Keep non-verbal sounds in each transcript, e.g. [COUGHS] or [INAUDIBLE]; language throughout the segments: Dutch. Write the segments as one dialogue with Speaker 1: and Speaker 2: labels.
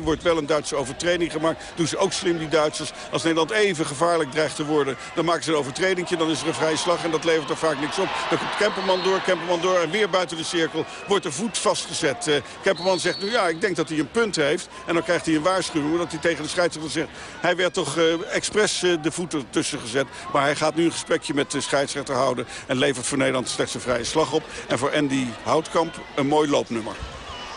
Speaker 1: wordt wel een Duitse overtreding gemaakt. Doen ze ook slim, die Duitsers. Als Nederland even gevaarlijk dreigt te worden, dan maken ze een overtreding. Dan is er een vrije slag en dat levert er vaak niks op. Dan komt Kemperman door, Kemperman door en weer buiten de cirkel wordt de voet vastgezet. Uh, Kemperman zegt, nu ja, ik denk dat hij een punt heeft. En dan krijgt hij een waarschuwing, omdat hij tegen de scheidsrechter zegt... hij werd toch uh, expres uh, de voet ertussen gezet. Maar hij gaat nu een gesprekje met de scheidsrechter houden... en levert voor Nederland slechts een vrije slag op. En voor Andy Houtkamp een mooi loopnummer.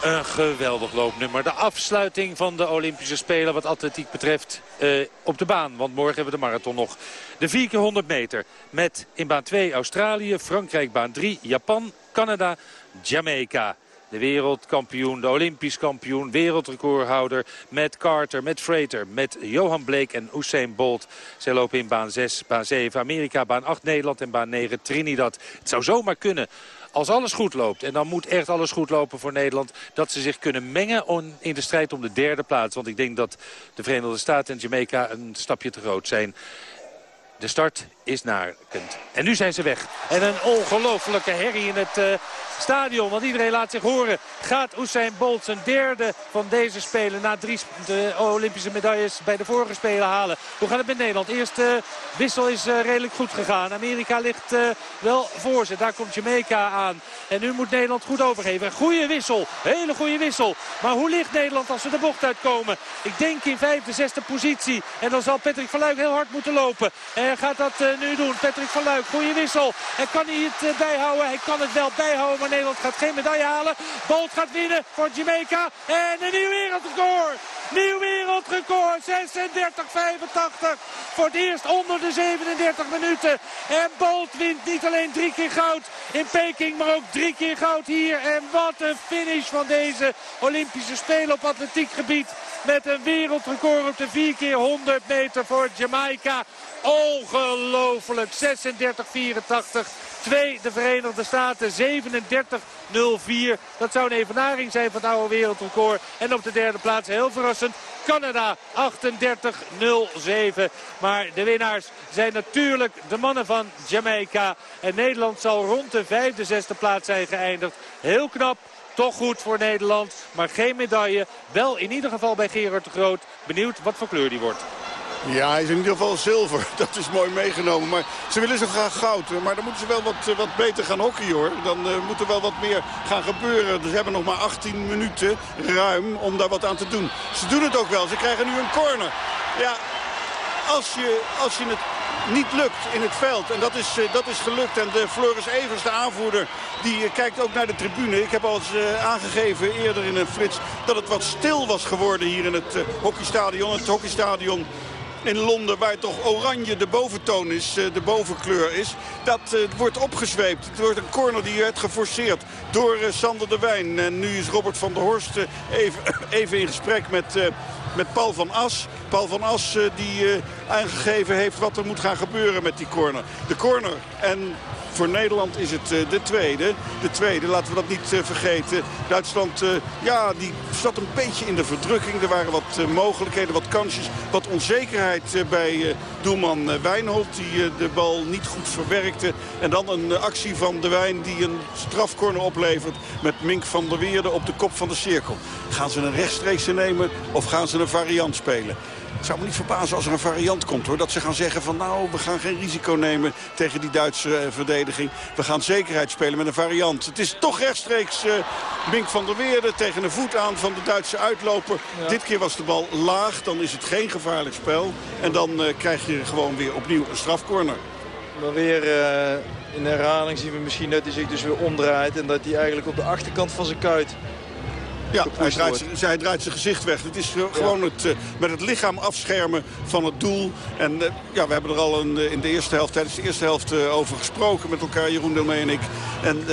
Speaker 2: Een geweldig loopnummer. De afsluiting van de Olympische Spelen wat atletiek betreft uh, op de baan. Want morgen hebben we de marathon nog. De 4 keer 100 meter met in baan 2 Australië, Frankrijk baan 3, Japan, Canada, Jamaica. De wereldkampioen, de olympisch kampioen, wereldrecordhouder met Carter, met Frater, met Johan Blake en Usain Bolt. Zij lopen in baan 6, baan 7 Amerika, baan 8 Nederland en baan 9 Trinidad. Het zou zomaar kunnen als alles goed loopt, en dan moet echt alles goed lopen voor Nederland... dat ze zich kunnen mengen in de strijd om de derde plaats. Want ik denk dat de Verenigde Staten en Jamaica een stapje te groot zijn. De start is nakend. En nu zijn ze weg. En een ongelofelijke herrie in het uh, stadion. Want iedereen laat zich horen. Gaat Usain Bolt zijn derde van deze Spelen... na drie de Olympische medailles bij de vorige Spelen halen. Hoe gaat het met Nederland? Eerste wissel is uh, redelijk goed gegaan. Amerika ligt wel voor ze. Daar komt Jamaica aan. En nu moet Nederland goed overgeven. Goede wissel. Hele goede wissel. Maar hoe ligt Nederland als ze de bocht uitkomen? Ik denk in vijfde, zesde positie. En dan zal Patrick van heel hard moeten lopen. En gaat dat nu doen. Patrick van Luik, goede wissel. En kan hij het bijhouden? Hij kan het wel bijhouden, maar Nederland gaat geen medaille halen. Bolt gaat winnen voor Jamaica. En een nieuw wereldrecord. Nieuw wereldrecord. 36-85. Voor het eerst onder de 37 minuten. En Bolt wint niet alleen drie keer goud in Peking, maar ook drie keer goud hier. En wat een finish van deze Olympische Spelen op atletiekgebied. Met een wereldrecord op de 4 keer 100 meter voor Jamaica. Ongelooflijk. 36-84. 2 de Verenigde Staten 37-04. Dat zou een evenaring zijn van het oude wereldrecord. En op de derde plaats heel verrassend Canada 38-07. Maar de winnaars zijn natuurlijk de mannen van Jamaica. En Nederland zal rond de vijfde, zesde plaats zijn geëindigd. Heel knap. Toch goed voor Nederland, maar geen medaille. Wel in ieder geval bij Gerard de Groot. Benieuwd wat voor kleur die wordt.
Speaker 1: Ja, hij is in ieder geval zilver. [LAUGHS] Dat is mooi meegenomen. Maar ze willen zo graag goud. Maar dan moeten ze wel wat, eh, wat beter gaan hockeyen hoor. Dan uh, moet er wel wat meer gaan gebeuren. Ze hebben nog maar 18 minuten ruim om daar wat aan te doen. Ze doen het ook wel. Ze krijgen nu een corner. Ja, als je, als je het niet lukt in het veld. En dat is, uh, dat is gelukt. En de Floris Evers, de aanvoerder, die kijkt ook naar de tribune. Ik heb al eens aangegeven eerder in een flits dat het wat stil was geworden hier in het hockeystadion. Het hockeystadion in Londen... waar toch oranje de boventoon is, eh, de bovenkleur is. Dat uh, wordt opgezweept. Het wordt een corner die werd geforceerd door uh, Sander de Wijn. En nu is Robert van der Horst even, [COUGHS] even in gesprek met met Paul van As. Paul van As die aangegeven heeft wat er moet gaan gebeuren met die corner. De corner en voor Nederland is het uh, de tweede. De tweede, laten we dat niet vergeten. Duitsland, ja, die zat een beetje in de verdrukking. Er waren wat mogelijkheden, wat kansjes, wat onzekerheid bij doelman Wijnholt. Die de bal niet goed verwerkte. En dan een actie van de Wijn die een strafcorner oplevert met Mink van der Weerde op de kop van de cirkel. Gaan ze een rechtstreekse nemen of gaan ze een variant spelen? Het zou me niet verbazen als er een variant komt hoor. Dat ze gaan zeggen van nou, we gaan geen risico nemen tegen die Duitse uh, verdediging. We gaan zekerheid spelen met een variant. Het is toch rechtstreeks uh, Mink van der Weerde tegen de voet aan van de Duitse uitloper. Dit keer was de bal laag, dan is het geen gevaarlijk spel. En dan uh, krijg je gewoon weer opnieuw een strafcorner.
Speaker 3: Maar weer in herhaling zien we misschien dat hij zich dus weer omdraait. En dat hij eigenlijk op de achterkant van zijn kuit
Speaker 1: ja, hij draait, hij draait zijn gezicht weg. Het is gewoon het, uh, met het lichaam afschermen van het doel. En uh, ja, we hebben er al een, uh, in de eerste helft, tijdens de eerste helft over gesproken met elkaar, Jeroen Delmee en ik. En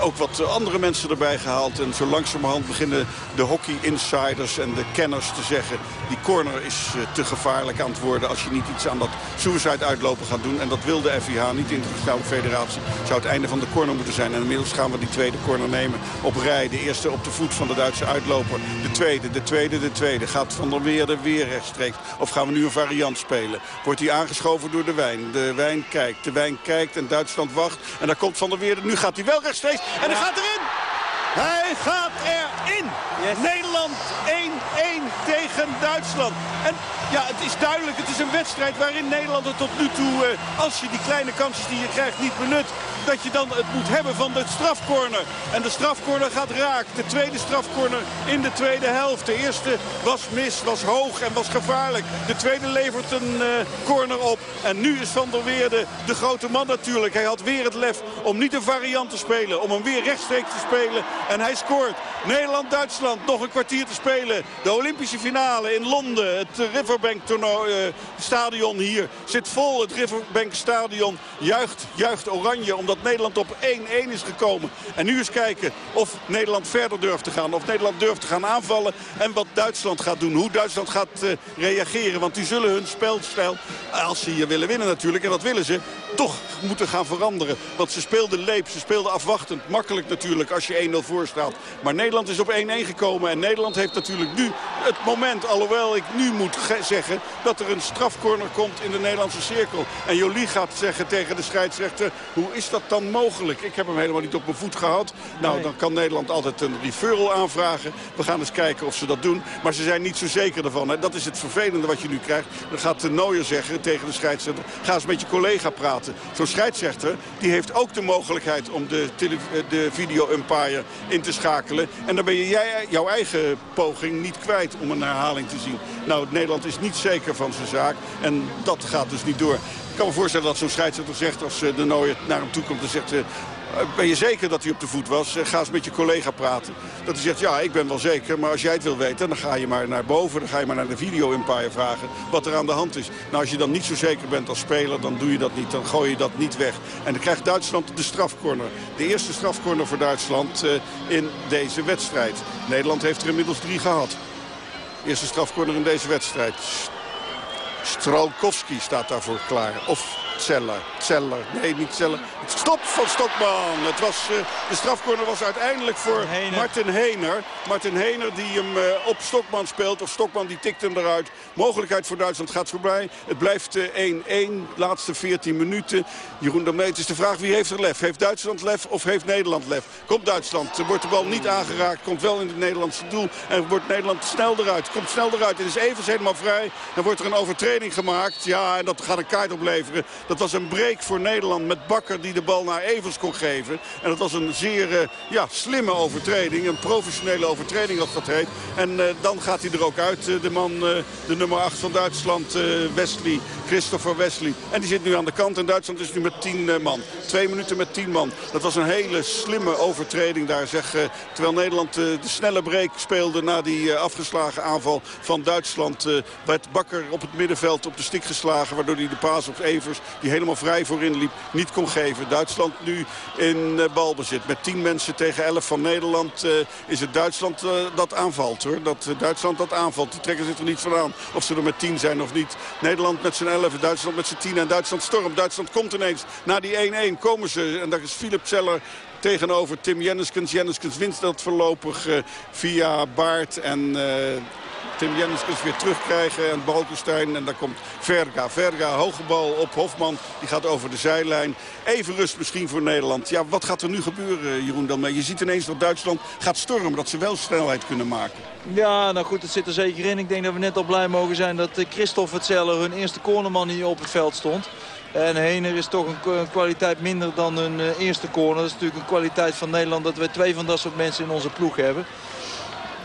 Speaker 1: ook wat andere mensen erbij gehaald. En zo langzamerhand beginnen de hockey-insiders en de kenners te zeggen... die corner is eh, te gevaarlijk aan het worden als je niet iets aan dat suicide uitlopen gaat doen. En dat wil de FIH niet, de Internationale Federatie. Zou het einde van de corner moeten zijn. En inmiddels gaan we die tweede corner nemen op rij. De eerste op de voet van de Duitse uitloper. De tweede, de tweede, de tweede. Gaat Van der Weerde weer rechtstreeks? Of gaan we nu een variant spelen? Wordt hij aangeschoven door de Wijn? De Wijn kijkt, de Wijn kijkt en Duitsland wacht. En daar komt Van der Weerde. Nu gaat hij wel rechtstreeks. En hij gaat erin! Hij gaat erin. Nederland 1-1 tegen Duitsland. En ja, het is duidelijk, het is een wedstrijd waarin Nederland er tot nu toe, eh, als je die kleine kansjes die je krijgt niet benut, dat je dan het moet hebben van de strafcorner. En de strafcorner gaat raak. De tweede strafcorner in de tweede helft. De eerste was mis, was hoog en was gevaarlijk. De tweede levert een uh, corner op. En nu is Van der Weerde de grote man natuurlijk. Hij had weer het lef om niet een variant te spelen. Om hem weer rechtstreeks te spelen. En hij scoort. Nederland-Duitsland nog een kwartier te spelen. De Olympische finale in Londen. Het Riverbank toernooi, uh, stadion hier zit vol. Het Riverbank stadion juicht, juicht oranje. Omdat Nederland op 1-1 is gekomen. En nu eens kijken of Nederland verder durft te gaan. Of Nederland durft te gaan aanvallen. En wat Duitsland gaat doen. Hoe Duitsland gaat uh, reageren. Want die zullen hun spelstijl, als ze hier willen winnen natuurlijk. En dat willen ze, toch moeten gaan veranderen. Want ze speelden leep, ze speelden afwachtend. Makkelijk natuurlijk als je 1-0 voor Maar Nederland is op 1-1 gekomen. En Nederland heeft natuurlijk nu het moment. Alhoewel ik nu moet zeggen dat er een strafcorner komt in de Nederlandse cirkel. En Jolie gaat zeggen tegen de scheidsrechter. Hoe is dat dan mogelijk? Ik heb hem helemaal niet op mijn voet gehad. Nou, dan kan Nederland altijd een referral aanvragen. We gaan eens kijken of ze dat doen. Maar ze zijn niet zo zeker ervan. Hè. Dat is het vervelende wat je nu krijgt. Dan gaat de Nooier zeggen tegen de scheidsrechter... ga eens met je collega praten. Zo'n scheidsrechter die heeft ook de mogelijkheid om de, de video-umpire in te schakelen. En dan ben je jij, jouw eigen poging niet kwijt om een herhaling te zien. Nou, Nederland is niet zeker van zijn zaak. En dat gaat dus niet door. Ik kan me voorstellen dat zo'n scheidsrechter zegt als eh, de Nooier naar hem toe komt en zegt... Eh, ben je zeker dat hij op de voet was? Eh, ga eens met je collega praten. Dat hij zegt, ja, ik ben wel zeker. Maar als jij het wil weten, dan ga je maar naar boven. Dan ga je maar naar de video-empire vragen wat er aan de hand is. Nou, als je dan niet zo zeker bent als speler, dan doe je dat niet. Dan gooi je dat niet weg. En dan krijgt Duitsland de strafcorner. De eerste strafcorner voor Duitsland in deze wedstrijd. Nederland heeft er inmiddels drie gehad. Eerste strafcorner in deze wedstrijd. Stralkowski staat daarvoor klaar. Of Zeller. Zeller. Nee, niet Zeller. Stop van Stokman. Het was, uh, de strafcorner was uiteindelijk voor Martin Hener. Martin Hener die hem uh, op Stokman speelt. Of Stokman die tikt hem eruit. Mogelijkheid voor Duitsland gaat voorbij. Het blijft 1-1. Uh, laatste 14 minuten. Jeroen de Meet is de vraag wie heeft er lef. Heeft Duitsland lef of heeft Nederland lef? Komt Duitsland. Wordt de bal niet aangeraakt. Komt wel in het Nederlandse doel. En wordt Nederland snel eruit. Komt snel eruit. Het is even helemaal vrij. Dan wordt er een overtreding gemaakt. Ja, en dat gaat een kaart opleveren. Dat was een break voor Nederland met Bakker die de bal naar Evers kon geven. En dat was een zeer uh, ja, slimme overtreding. Een professionele overtreding als dat heet. En uh, dan gaat hij er ook uit. Uh, de man, de nummer 8 van Duitsland, Wesley. Christopher Wesley. En die zit nu aan de kant. En Duitsland is nu met 10 man. Twee minuten met 10 man. Dat was een hele slimme overtreding daar. Zeg, terwijl Nederland de snelle break speelde na die afgeslagen aanval van Duitsland. werd Bakker op het middenveld op de stik geslagen. Waardoor hij de paas op Evers die helemaal vrij voorin liep, niet kon geven. Duitsland nu in uh, balbezit. Met 10 mensen tegen 11 van Nederland uh, is het Duitsland uh, dat aanvalt. hoor. Dat Duitsland dat aanvalt. Die trekken zich er niet van aan of ze er met 10 zijn of niet. Nederland met z'n 11, Duitsland met z'n 10 en Duitsland stormt. Duitsland komt ineens. Na die 1-1 komen ze. En daar is Philip Zeller tegenover Tim Jenniskens. Jenniskens wint dat voorlopig via Baart en Tim Jenniskens weer terugkrijgen. En Balkenstein. En dan komt Verga. Verga, hoge bal op Hofman. Die gaat over de zijlijn. Even rust misschien voor Nederland. Ja, wat gaat er nu gebeuren, Jeroen, dan mee? Je ziet ineens dat Duitsland gaat stormen. Dat ze wel snelheid kunnen maken.
Speaker 3: Ja, nou goed, het zit er zeker in. Ik denk dat we net al blij mogen zijn dat eh, Christophe Hetzeller, hun eerste cornerman, hier op het veld stond. En Hener is toch een kwaliteit minder dan hun eh, eerste corner. Dat is natuurlijk een kwaliteit van Nederland dat we twee van dat soort mensen in onze ploeg hebben.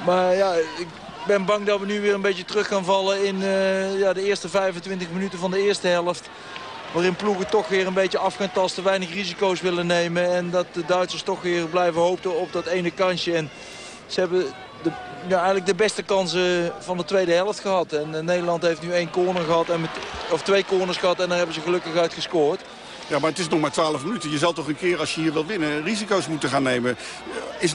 Speaker 3: Maar ja, ik ben bang dat we nu weer een beetje terug gaan vallen in uh, ja, de eerste 25 minuten van de eerste helft. Waarin ploegen toch weer een beetje af gaan tasten, weinig risico's willen nemen. En dat de Duitsers toch weer blijven hopen op dat ene kansje. En ze hebben de, ja, eigenlijk de beste kansen van de tweede helft gehad. En uh, Nederland heeft nu één corner gehad, en of twee corners gehad en daar hebben ze gelukkig uit gescoord.
Speaker 1: Ja, maar het is nog maar 12 minuten. Je zal toch een keer, als je hier wil winnen, risico's moeten gaan nemen. Is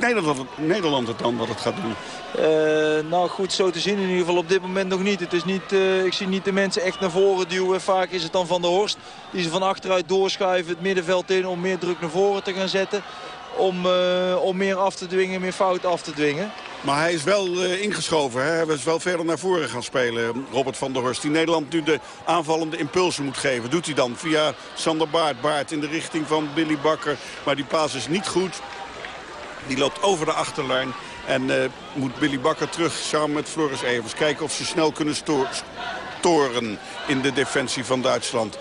Speaker 1: Nederland, het dan wat het gaat doen?
Speaker 3: Uh, nou goed, zo te zien in ieder geval op dit moment nog niet. Het is niet uh, ik zie niet de mensen echt naar voren duwen. Vaak is het dan Van der Horst die ze van achteruit doorschuiven het middenveld in om meer druk naar voren te gaan zetten. Om, om meer af te dwingen, meer fouten af te dwingen.
Speaker 1: Maar hij is wel uh, ingeschoven. Hè? Hij is wel verder naar voren gaan spelen, Robert van der Horst. Die Nederland nu de aanvallende impulsen moet geven. Doet hij dan via Sander Baart. Baart in de richting van Billy Bakker. Maar die paas is niet goed. Die loopt over de achterlijn. En moet Billy Bakker terug samen met Floris Evers. Kijken of ze snel kunnen storen in de defensie van Duitsland.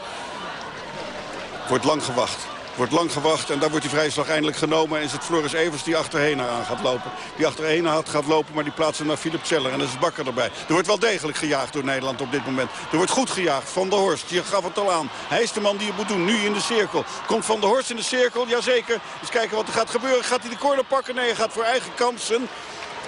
Speaker 1: Wordt lang gewacht. Wordt lang gewacht en daar wordt die vrijslag eindelijk genomen. En is het Floris Evers die achterheen aan gaat lopen. Die achterheen had gaat lopen, maar die plaatsen naar Philip Zeller. En dat is Bakker erbij. Er wordt wel degelijk gejaagd door Nederland op dit moment. Er wordt goed gejaagd. Van der Horst, je gaf het al aan. Hij is de man die het moet doen. Nu in de cirkel. Komt Van der Horst in de cirkel? Jazeker. Eens kijken wat er gaat gebeuren. Gaat hij de corner pakken? Nee, hij gaat voor eigen kansen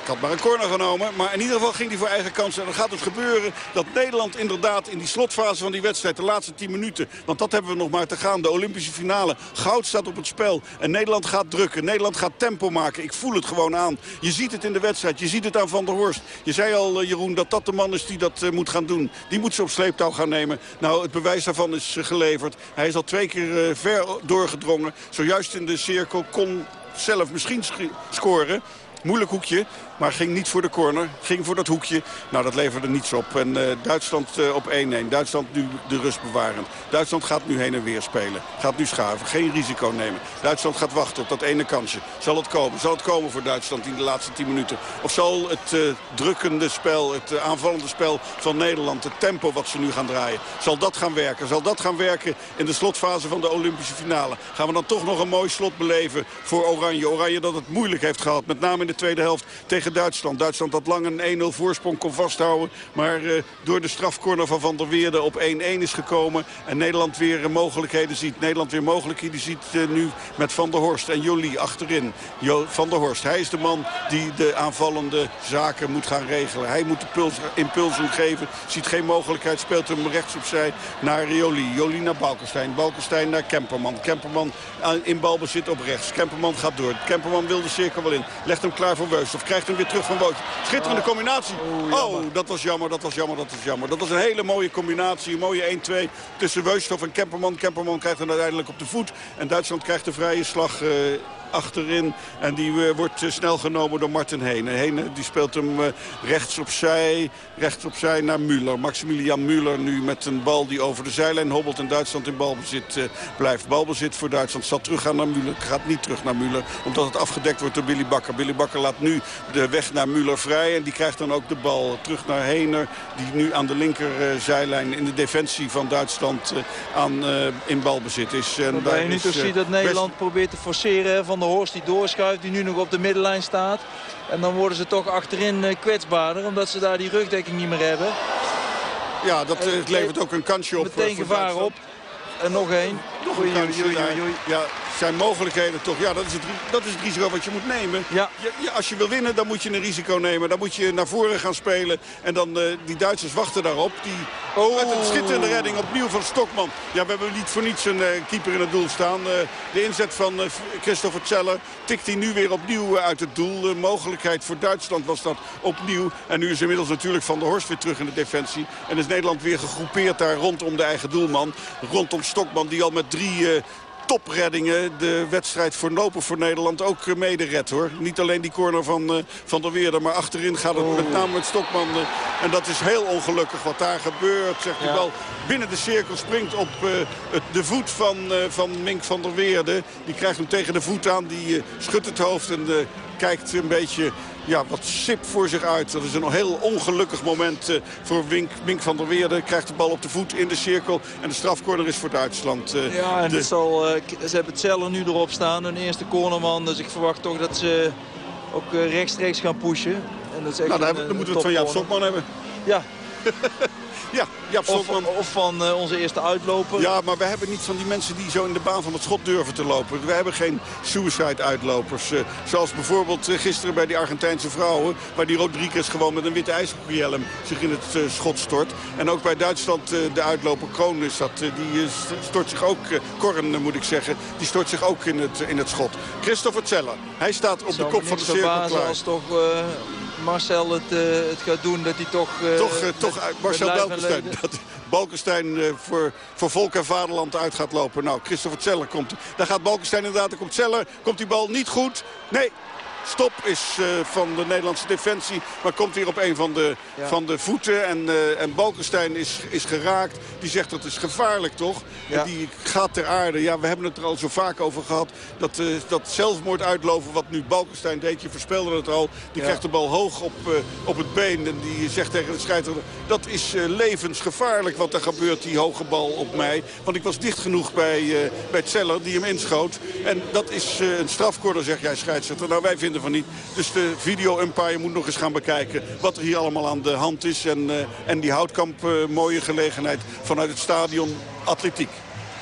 Speaker 1: had maar een corner genomen. Maar in ieder geval ging hij voor eigen kansen. En dan gaat het gebeuren dat Nederland inderdaad in die slotfase van die wedstrijd... de laatste 10 minuten, want dat hebben we nog maar te gaan. De Olympische finale. Goud staat op het spel. En Nederland gaat drukken. Nederland gaat tempo maken. Ik voel het gewoon aan. Je ziet het in de wedstrijd. Je ziet het aan Van der Horst. Je zei al, eh, Jeroen, dat dat de man is die dat uh, moet gaan doen. Die moet ze op sleeptouw gaan nemen. Nou, het bewijs daarvan is uh, geleverd. Hij is al twee keer ver doorgedrongen. Zojuist in de cirkel kon zelf misschien scoren. Moeilijk hoekje. Maar ging niet voor de corner. Ging voor dat hoekje. Nou, dat leverde niets op. En uh, Duitsland uh, op 1-1. Duitsland nu de rust bewarend. Duitsland gaat nu heen en weer spelen. Gaat nu schaven. Geen risico nemen. Duitsland gaat wachten op dat ene kansje. Zal het komen? Zal het komen voor Duitsland in de laatste 10 minuten? Of zal het uh, drukkende spel, het aanvallende spel van Nederland... het tempo wat ze nu gaan draaien, zal dat gaan werken? Zal dat gaan werken in de slotfase van de Olympische finale? Gaan we dan toch nog een mooi slot beleven voor Oranje? Oranje dat het moeilijk heeft gehad. Met name in de tweede helft tegen Duitsland. Duitsland dat lang een 1-0 voorsprong kon vasthouden. Maar uh, door de strafcorner van Van der Weerde op 1-1 is gekomen. En Nederland weer mogelijkheden ziet. Nederland weer mogelijkheden ziet uh, nu met Van der Horst en Jolie achterin. Jo van der Horst, hij is de man die de aanvallende zaken moet gaan regelen. Hij moet de puls, impulsen geven. Ziet geen mogelijkheid, speelt hem rechts opzij naar Jolie. Jolie naar Balkenstein. Balkenstein naar Kemperman. Kemperman in balbezit op rechts. Kemperman gaat door. Kemperman wil de cirkel wel in. Legt hem klaar voor Weus. Of krijgt hem weer terug van Wout. Schitterende combinatie. Oh, dat was jammer, dat was jammer, dat was jammer. Dat was een hele mooie combinatie. Een mooie 1-2 tussen Weusthof en Kemperman. Kemperman krijgt hem uiteindelijk op de voet. En Duitsland krijgt de vrije slag... Uh, achterin. En die uh, wordt uh, snel genomen door Martin Heen. Heen die speelt hem uh, rechts opzij, rechts opzij naar Müller. Maximilian Müller nu met een bal die over de zijlijn hobbelt en Duitsland in balbezit blijft. Balbezit voor Duitsland. Zal teruggaan naar Müller. Gaat niet terug naar Müller. Omdat het afgedekt wordt door Billy Bakker. Billy Bakker laat nu de weg naar Müller vrij. En die krijgt dan ook de bal terug naar Hener. Die nu aan de linkerzijlijn in de defensie van Duitsland aan, in balbezit is. En
Speaker 3: Waarbij je nu toch ziet dat Nederland probeert te forceren van de Horst die doorschuift, die nu nog op de middenlijn staat. En dan worden ze toch achterin eh, kwetsbaarder, omdat ze daar die rugdekking niet meer hebben.
Speaker 1: Ja, dat uh, levert ook een kansje op.
Speaker 3: Meteen gevaar op. En nog één.
Speaker 1: Nog een. Ja, zijn mogelijkheden toch. Ja, dat is het, dat is het risico wat je moet nemen. Ja. Je, als je wil winnen, dan moet je een risico nemen. Dan moet je naar voren gaan spelen. En dan uh, die Duitsers wachten daarop. Die oh. met een schitterende redding opnieuw van Stokman. Ja, we hebben niet voor niets een uh, keeper in het doel staan. Uh, de inzet van Christopher Zeller tikt hij nu weer opnieuw uit het doel. mogelijkheid voor Duitsland was dat opnieuw. En nu is inmiddels natuurlijk Van der Horst weer terug in de defensie. En is Nederland weer gegroepeerd daar rondom de eigen doelman. Rondom Stokman die al met drie topreddingen de wedstrijd voorlopig voor Nederland ook eh, mede redt hoor. Niet alleen die corner van, uh, van der Weerder, maar achterin gaat het met name met Stokman. Uh, en dat is heel ongelukkig wat daar gebeurt. Zegt ja. bal binnen de cirkel springt op uh, het, de voet van, van Mink van der Weerde. Die krijgt hem tegen de voet aan, die schudt het hoofd en kijkt een beetje ja, wat sip voor zich uit. Dat is een heel ongelukkig moment uh, voor Wink, Wink van der Weerde. Krijgt de bal op de voet in de cirkel. En de strafcorner is voor Duitsland. Uh,
Speaker 3: ja, en de... zal, uh, ze hebben het Zeller nu erop staan. Een eerste cornerman. Dus ik verwacht toch dat ze ook rechtstreeks gaan pushen. En dat is echt
Speaker 1: nou, dan, dan moeten we het van Jaap Sokman hebben.
Speaker 3: Ja. [LAUGHS]
Speaker 1: Ja, ja
Speaker 3: of, of, van uh, onze eerste uitloper.
Speaker 1: Ja, maar we hebben niet van die mensen die zo in de baan van het schot durven te lopen. We hebben geen suicide-uitlopers. Uh, zoals bijvoorbeeld uh, gisteren bij die Argentijnse vrouwen... waar die Rodriguez gewoon met een witte ijshockeyhelm zich in het schot stort. En ook bij Duitsland de uitloper Kroon is dat. die stort zich ook, Korn moet ik zeggen, die stort zich ook in het, in het schot. Christopher Zeller, hij staat op de kop van de cirkel klaar.
Speaker 3: toch Marcel het, uh, het gaat doen, dat hij toch...
Speaker 1: Uh, toch, uh, toch Marcel Balkenstein. Dat Balkenstein voor, voor volk en vaderland uit gaat lopen. Nou, Christopher Zeller komt. Daar gaat Balkenstein inderdaad. Er komt Zeller. Komt die bal niet goed? Nee, stop is van de Nederlandse defensie. Maar komt weer op een van de, van de voeten. En, en Balkenstein is, is geraakt. Die zegt dat is gevaarlijk toch? En die gaat ter aarde. Ja, we hebben het er al zo vaak over gehad. Dat, dat zelfmoord uitloven wat nu Balkenstein deed. Je voorspelde het al. Die krijgt de bal hoog op, op het been. En die zegt tegen de scheidsrechter... dat is levensgevaarlijk wat er gebeurt, die hoge bal op mij. Want ik was dicht genoeg bij, bij Zeller die hem inschoot. En dat is een strafcorner, zeg jij scheidsrechter. Nou, wij vinden van niet. Dus de video-umpire moet nog eens gaan bekijken wat er hier allemaal aan de hand is. En, uh, en die houtkamp, mooie gelegenheid vanuit het stadion atletiek.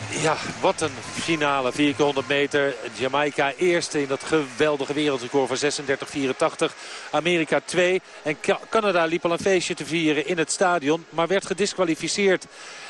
Speaker 2: Ja, wat een finale. 400 meter. Jamaica eerste in dat geweldige wereldrecord van 36-84. Amerika 2. En Canada liep al een feestje te vieren in het stadion. Maar werd gedisqualificeerd.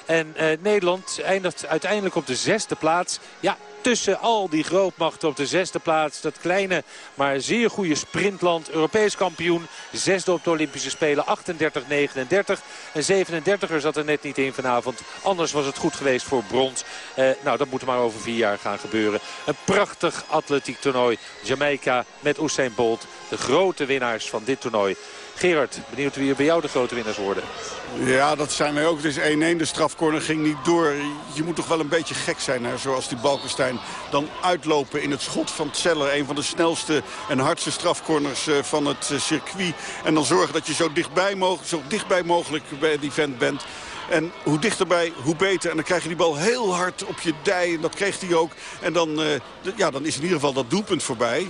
Speaker 2: En eh, Nederland eindigt uiteindelijk op de zesde plaats. Ja, tussen al die grootmachten op de zesde plaats. Dat kleine, maar zeer goede sprintland. Europees kampioen. Zesde op de Olympische Spelen. 38-39. En 37er zat er net niet in vanavond. Anders was het goed geweest voor brons. Eh, nou, dat moet maar over vier jaar gaan gebeuren. Een prachtig atletiek toernooi. Jamaica met Usain Bolt. De grote winnaars van dit toernooi. Gerard, benieuwd wie bij jou de grote winnaars worden.
Speaker 1: Ja, dat zijn wij ook. Het is 1-1. De strafcorner ging niet door. Je moet toch wel een beetje gek zijn, hè? zoals die Balkenstein. Dan uitlopen in het schot van Tseller. Een van de snelste en hardste strafcorners eh, van het eh, circuit. En dan zorgen dat je zo dichtbij, mogelijk, zo dichtbij mogelijk bij die vent bent. En hoe dichterbij, hoe beter. En dan krijg je die bal heel hard op je dij. En dat kreeg hij ook. En dan, uh, ja, dan is in ieder geval dat doelpunt voorbij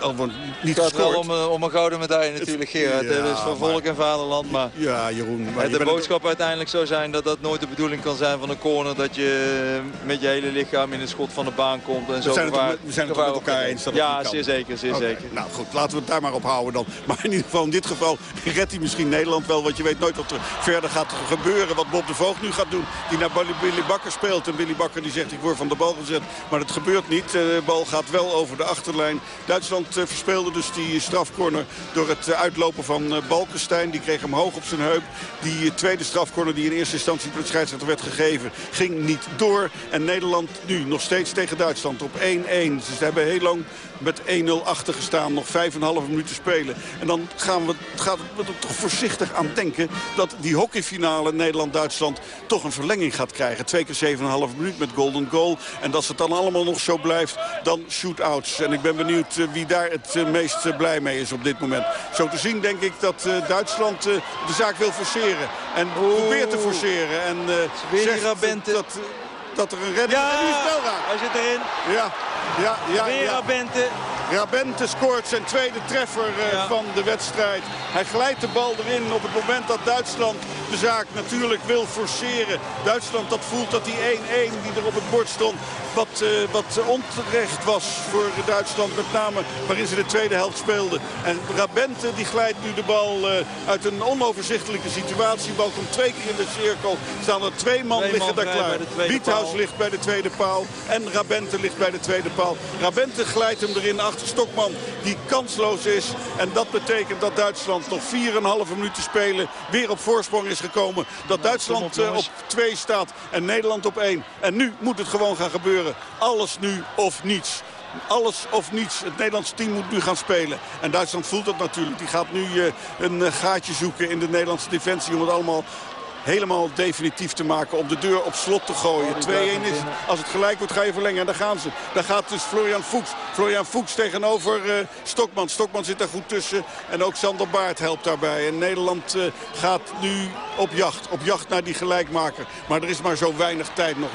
Speaker 1: al niet Het gaat
Speaker 3: wel om, eh, om, een gouden medaille natuurlijk, Gerard. Ja, het is voor volk en vaderland. Maar
Speaker 1: ja, Jeroen. Maar
Speaker 3: de boodschap uiteindelijk zou zijn dat dat nooit de bedoeling kan zijn van een corner. Dat je met je hele lichaam in het schot van de baan komt. En
Speaker 1: we
Speaker 3: zo
Speaker 1: zijn het, we zijn het met elkaar eens dat
Speaker 3: Ja, zeer zeker, zeer zeker.
Speaker 1: Nou goed, laten we het daar maar op houden dan. [LAUGHS] Maar in ieder geval, in dit geval redt hij misschien Nederland wel. Want je weet nooit wat er verder gaat gebeuren. Wat Bob de Voogd nu gaat doen. Die naar Billy Bakker speelt. En Billy Bakker die zegt ik word van de bal gezet. Maar dat gebeurt niet. Eh, de bal gaat wel over de achterlijn. Duitsland verspeelde dus die strafcorner door het eh, uitlopen van eh, Balkenstein. Die kreeg hem hoog op zijn heup. Die eh, tweede strafcorner die in eerste instantie door de scheidsrechter werd gegeven ging niet door. En Nederland nu nog steeds tegen Duitsland op 1-1. Ze hebben heel lang met 1-0 achter gestaan. Nog 5,5 minuten spelen. En dan gaan we, gaat we er toch voorzichtig aan denken... dat die hockeyfinale Nederland-Duitsland toch een verlenging gaat krijgen. Twee keer 7,5 minuut met golden goal. En als het dan allemaal nog zo blijft, dan shootouts. En ik ben benieuwd wie daar het meest eh, blij mee is op dit moment. Zo te zien denk ik dat Duitsland de zaak wil forceren. En probeert te forceren. En zegt dat, dat er een redding
Speaker 3: ja, en is Hij zit erin.
Speaker 1: Ja, ja, ja.
Speaker 3: Weer
Speaker 1: ja.
Speaker 3: Rabente.
Speaker 1: Rabente scoort zijn tweede treffer uh, ja. van de wedstrijd. Hij glijdt de bal erin op het moment dat Duitsland de zaak natuurlijk wil forceren. Duitsland dat voelt dat die 1-1 die er op het bord stond wat, uh, wat onterecht was voor Duitsland. Met name waarin ze de tweede helft speelden. En Rabente die glijdt nu de bal uh, uit een onoverzichtelijke situatie. Bal komt twee keer in de cirkel. Staan er twee man twee liggen daar klaar. Wiethuis ligt bij de tweede paal. En Rabente ligt bij de tweede paal. Rabente glijdt hem erin achter Stokman die kansloos is. En dat betekent dat Duitsland nog 4,5 minuten spelen weer op voorsprong is gekomen. Dat Duitsland uh, op 2 staat en Nederland op 1. En nu moet het gewoon gaan gebeuren. Alles nu of niets. Alles of niets. Het Nederlandse team moet nu gaan spelen. En Duitsland voelt dat natuurlijk. Die gaat nu uh, een uh, gaatje zoeken in de Nederlandse defensie... om het allemaal helemaal definitief te maken. Om de deur op slot te gooien. 2-1 is, als het gelijk wordt, ga je verlengen. En daar gaan ze. Daar gaat dus Florian Fuchs. Florian Fuchs tegenover uh, Stokman. Stokman zit daar goed tussen. En ook Sander Baart helpt daarbij. En Nederland uh, gaat nu op jacht. Op jacht naar die gelijkmaker. Maar er is maar zo weinig tijd nog.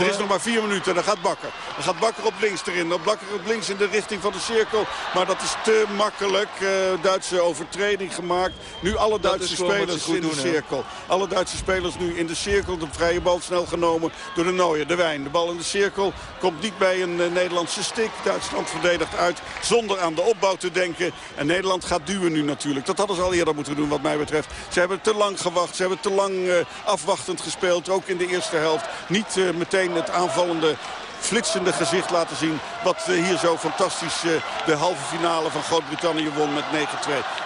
Speaker 1: Er is nog maar vier minuten. Dan gaat Bakker. Dan gaat Bakker op links erin. Dan Bakker op links in de richting van de cirkel. Maar dat is te makkelijk. Uh, Duitse overtreding gemaakt. Nu alle Duitse spelers in de cirkel. Alle Duitse Duitse spelers nu in de cirkel. De vrije bal snel genomen door de Nooier, de Wijn. De bal in de cirkel komt niet bij een uh, Nederlandse stik. Duitsland verdedigt uit zonder aan de opbouw te denken. En Nederland gaat duwen nu natuurlijk. Dat hadden ze al eerder moeten doen wat mij betreft. Ze hebben te lang gewacht. Ze hebben te lang uh, afwachtend gespeeld. Ook in de eerste helft. Niet uh, meteen het aanvallende flitsende gezicht laten zien. Wat hier zo fantastisch de halve finale van Groot-Brittannië won met 9-2.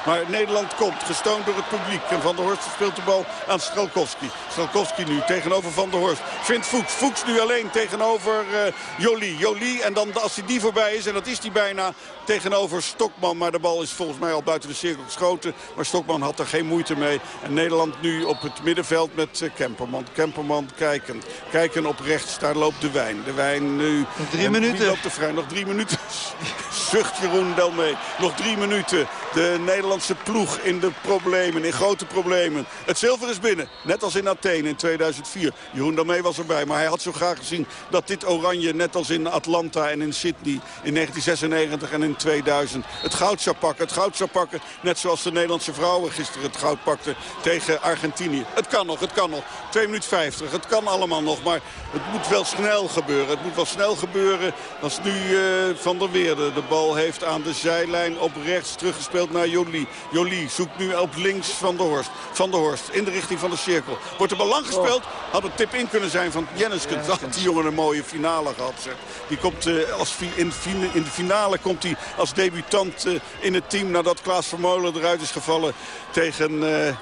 Speaker 1: Maar Nederland komt, gestoond door het publiek. En Van der Horst speelt de bal aan Strelkowski. Strelkowski nu tegenover Van der Horst. Vindt Fuchs. Fuchs nu alleen tegenover uh, Jolie. Jolie en dan als hij die voorbij is, en dat is die bijna, tegenover Stokman. Maar de bal is volgens mij al buiten de cirkel geschoten. Maar Stokman had er geen moeite mee. En Nederland nu op het middenveld met Kemperman. Kemperman kijken. Kijken op rechts, daar loopt de wijn. De wijn nu...
Speaker 3: Nog drie minuten.
Speaker 1: loopt er vrij? Nog drie minuten. [LAUGHS] Zucht Jeroen Delmee. Nog drie minuten. De Nederlandse ploeg in de problemen, in grote problemen. Het zilver is binnen, net als in Athene in 2004. Jeroen Delmee was erbij, maar hij had zo graag gezien dat dit oranje... net als in Atlanta en in Sydney in 1996 en in 2000 het goud zou pakken. Het goud zou pakken, net zoals de Nederlandse vrouwen gisteren het goud pakten tegen Argentinië. Het kan nog, het kan nog. 2 minuten 50, het kan allemaal nog, maar het moet wel snel gebeuren. Het moet wel snel gebeuren als nu uh, Van der Weerde de bal heeft aan de zijlijn op rechts teruggespeeld naar Jolie. Jolie zoekt nu op links Van der Horst. Van der Horst in de richting van de cirkel. Wordt er bal lang gespeeld? Had een tip in kunnen zijn van Jenniskens. Dat die jongen een mooie finale gehad. Zeg. Die komt, uh, als in, in, de finale komt hij als debutant uh, in het team nadat Klaas Vermeulen eruit is gevallen tegen,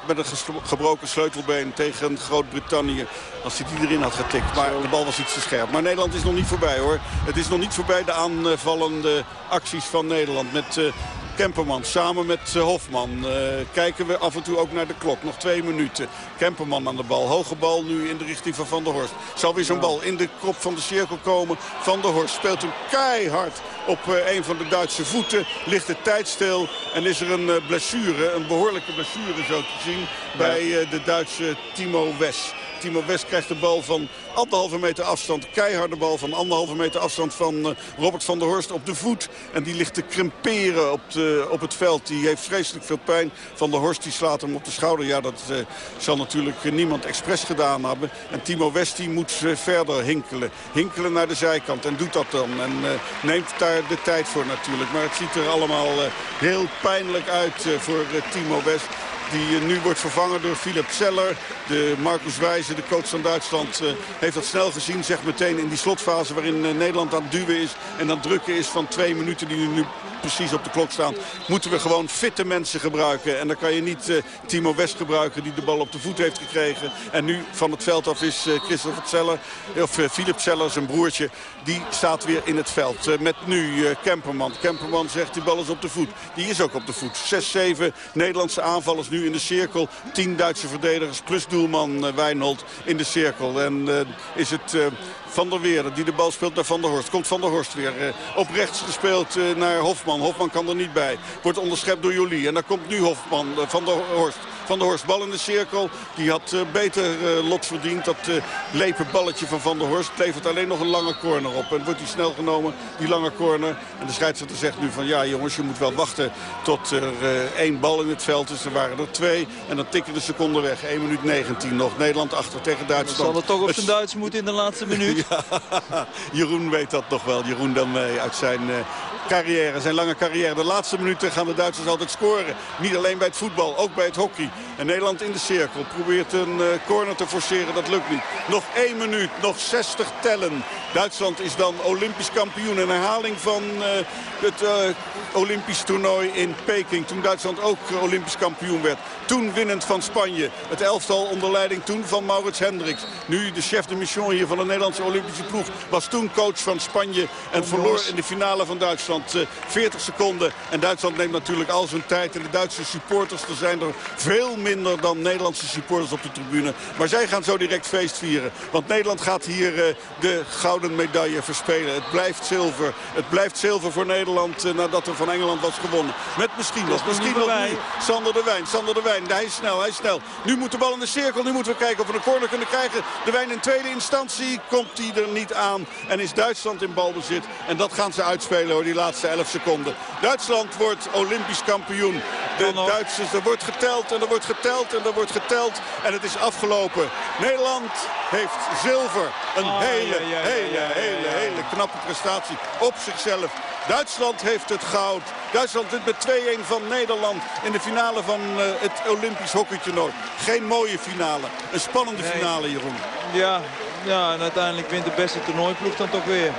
Speaker 1: met een gebroken sleutelbeen tegen Groot-Brittannië. Als hij die erin had getikt. Maar de bal was iets te scherp. Maar Nederland is nog niet voorbij hoor. Het is nog niet voorbij de aanvallende acties van Nederland. Met uh, Kemperman samen met uh, Hofman. Uh, kijken we af en toe ook naar de klok. Nog twee minuten. Kemperman aan de bal. Hoge bal nu in de richting van Van der Horst. Zal weer zo'n bal in de krop van de cirkel komen. Van der Horst speelt hem keihard op uh, een van de Duitse voeten. Ligt de tijd stil en is er een blessure. Een behoorlijke blessure zo te zien bij de Duitse Timo Wes. Timo West krijgt de bal van anderhalve meter afstand. Keiharde bal van anderhalve meter afstand van uh, Robert van der Horst op de voet. En die ligt te krimperen op, de, op het veld. Die heeft vreselijk veel pijn. Van der Horst die slaat hem op de schouder. Ja, dat uh, zal natuurlijk niemand expres gedaan hebben. En Timo West die moet uh, verder hinkelen. Hinkelen naar de zijkant en doet dat dan. En neemt daar de tijd voor natuurlijk. Maar het ziet er allemaal heel pijnlijk uit voor Timo West. Die nu wordt vervangen door Philip Zeller. De Marcus Wijze, de coach van Duitsland, uh, heeft dat snel gezien. Zegt meteen in die slotfase waarin uh, Nederland aan het duwen is. En aan drukken is van twee minuten die nu precies op de klok staan. Moeten we gewoon fitte mensen gebruiken. En dan kan je niet uh, Timo West gebruiken die de bal op de voet heeft gekregen. En nu van het veld af is Christopher Zeller, of Philip Zeller, zijn broertje. Die staat weer in het veld. met nu Kemperman. Kemperman zegt die bal is op de voet. Die is ook op de voet. 6-7 Nederlandse aanvallers nu in de cirkel. 10 Duitse verdedigers plus doelman Wijnhold in de cirkel. En is het van der Weerde die de bal speelt naar Van der Horst. Komt Van der Horst weer uh, op rechts gespeeld uh, naar Hofman. Hofman kan er niet bij. Wordt onderschept door Jolie. En daar komt nu Hofman uh, Van der Horst. Van der Horst bal in de cirkel. Die had uh, beter uh, lot verdiend. Dat uh, lepe balletje van Van der Horst levert alleen nog een lange corner op. En wordt hij snel genomen, die lange corner. En de scheidsrechter zegt nu van ja jongens, je moet wel wachten tot er één bal in het veld is. Er waren er twee. En dan tikken de seconden weg. 1 minuut 19 nog. Nederland achter tegen Duitsland.
Speaker 3: Dan zal het toch op zijn Duits moeten in de laatste minuut. [LAUGHS]
Speaker 1: ja, Jeroen weet dat nog wel. Jeroen dan mee uit zijn carrière, zijn lange carrière. De laatste minuten gaan de Duitsers altijd scoren. Niet alleen bij het voetbal, ook bij het hockey. En Nederland in de cirkel probeert een uh, corner te forceren. Dat lukt niet. Nog één minuut, nog 60 tellen. Duitsland is dan olympisch kampioen. Een herhaling van uh, het uh, olympisch toernooi in Peking. Toen Duitsland ook olympisch kampioen werd. Toen winnend van Spanje. Het elftal onder leiding toen van Maurits Hendricks. Nu de chef de mission hier van de Nederlandse olympische ploeg. Was toen coach van Spanje. En verloor in de finale van Duitsland 40 seconden. En Duitsland neemt natuurlijk al zijn tijd. En de Duitse supporters, er zijn er veel minder dan Nederlandse supporters op de tribune. Maar zij gaan zo direct feest vieren. Want Nederland gaat hier uh, de gouden medaille verspelen. Het blijft zilver. Het blijft zilver voor Nederland uh, nadat er van Engeland was gewonnen. Met misschien nog, misschien nog nu. Sander de Wijn, Sander de Wijn. Hij is snel, hij is snel. Nu moet de bal in de cirkel. Nu moeten we kijken of we een corner kunnen krijgen. De Wijn in tweede instantie komt hij er niet aan. En is Duitsland in balbezit. En dat gaan ze uitspelen hoor, die laatste 11 seconden. Duitsland wordt olympisch kampioen. De Duitsers, er wordt geteld en er wordt geteld en er wordt geteld. En het is afgelopen. Nederland heeft zilver. Een oh, hele, hele, hele, hele knappe prestatie op zichzelf. Duitsland heeft het goud. Duitsland wint met 2-1 van Nederland in de finale van uh, het Olympisch hockeytoernooi. Geen mooie finale. Een spannende finale, Jeroen.
Speaker 3: Ja, Ja, en uiteindelijk wint de beste toernooiploeg dan toch weer.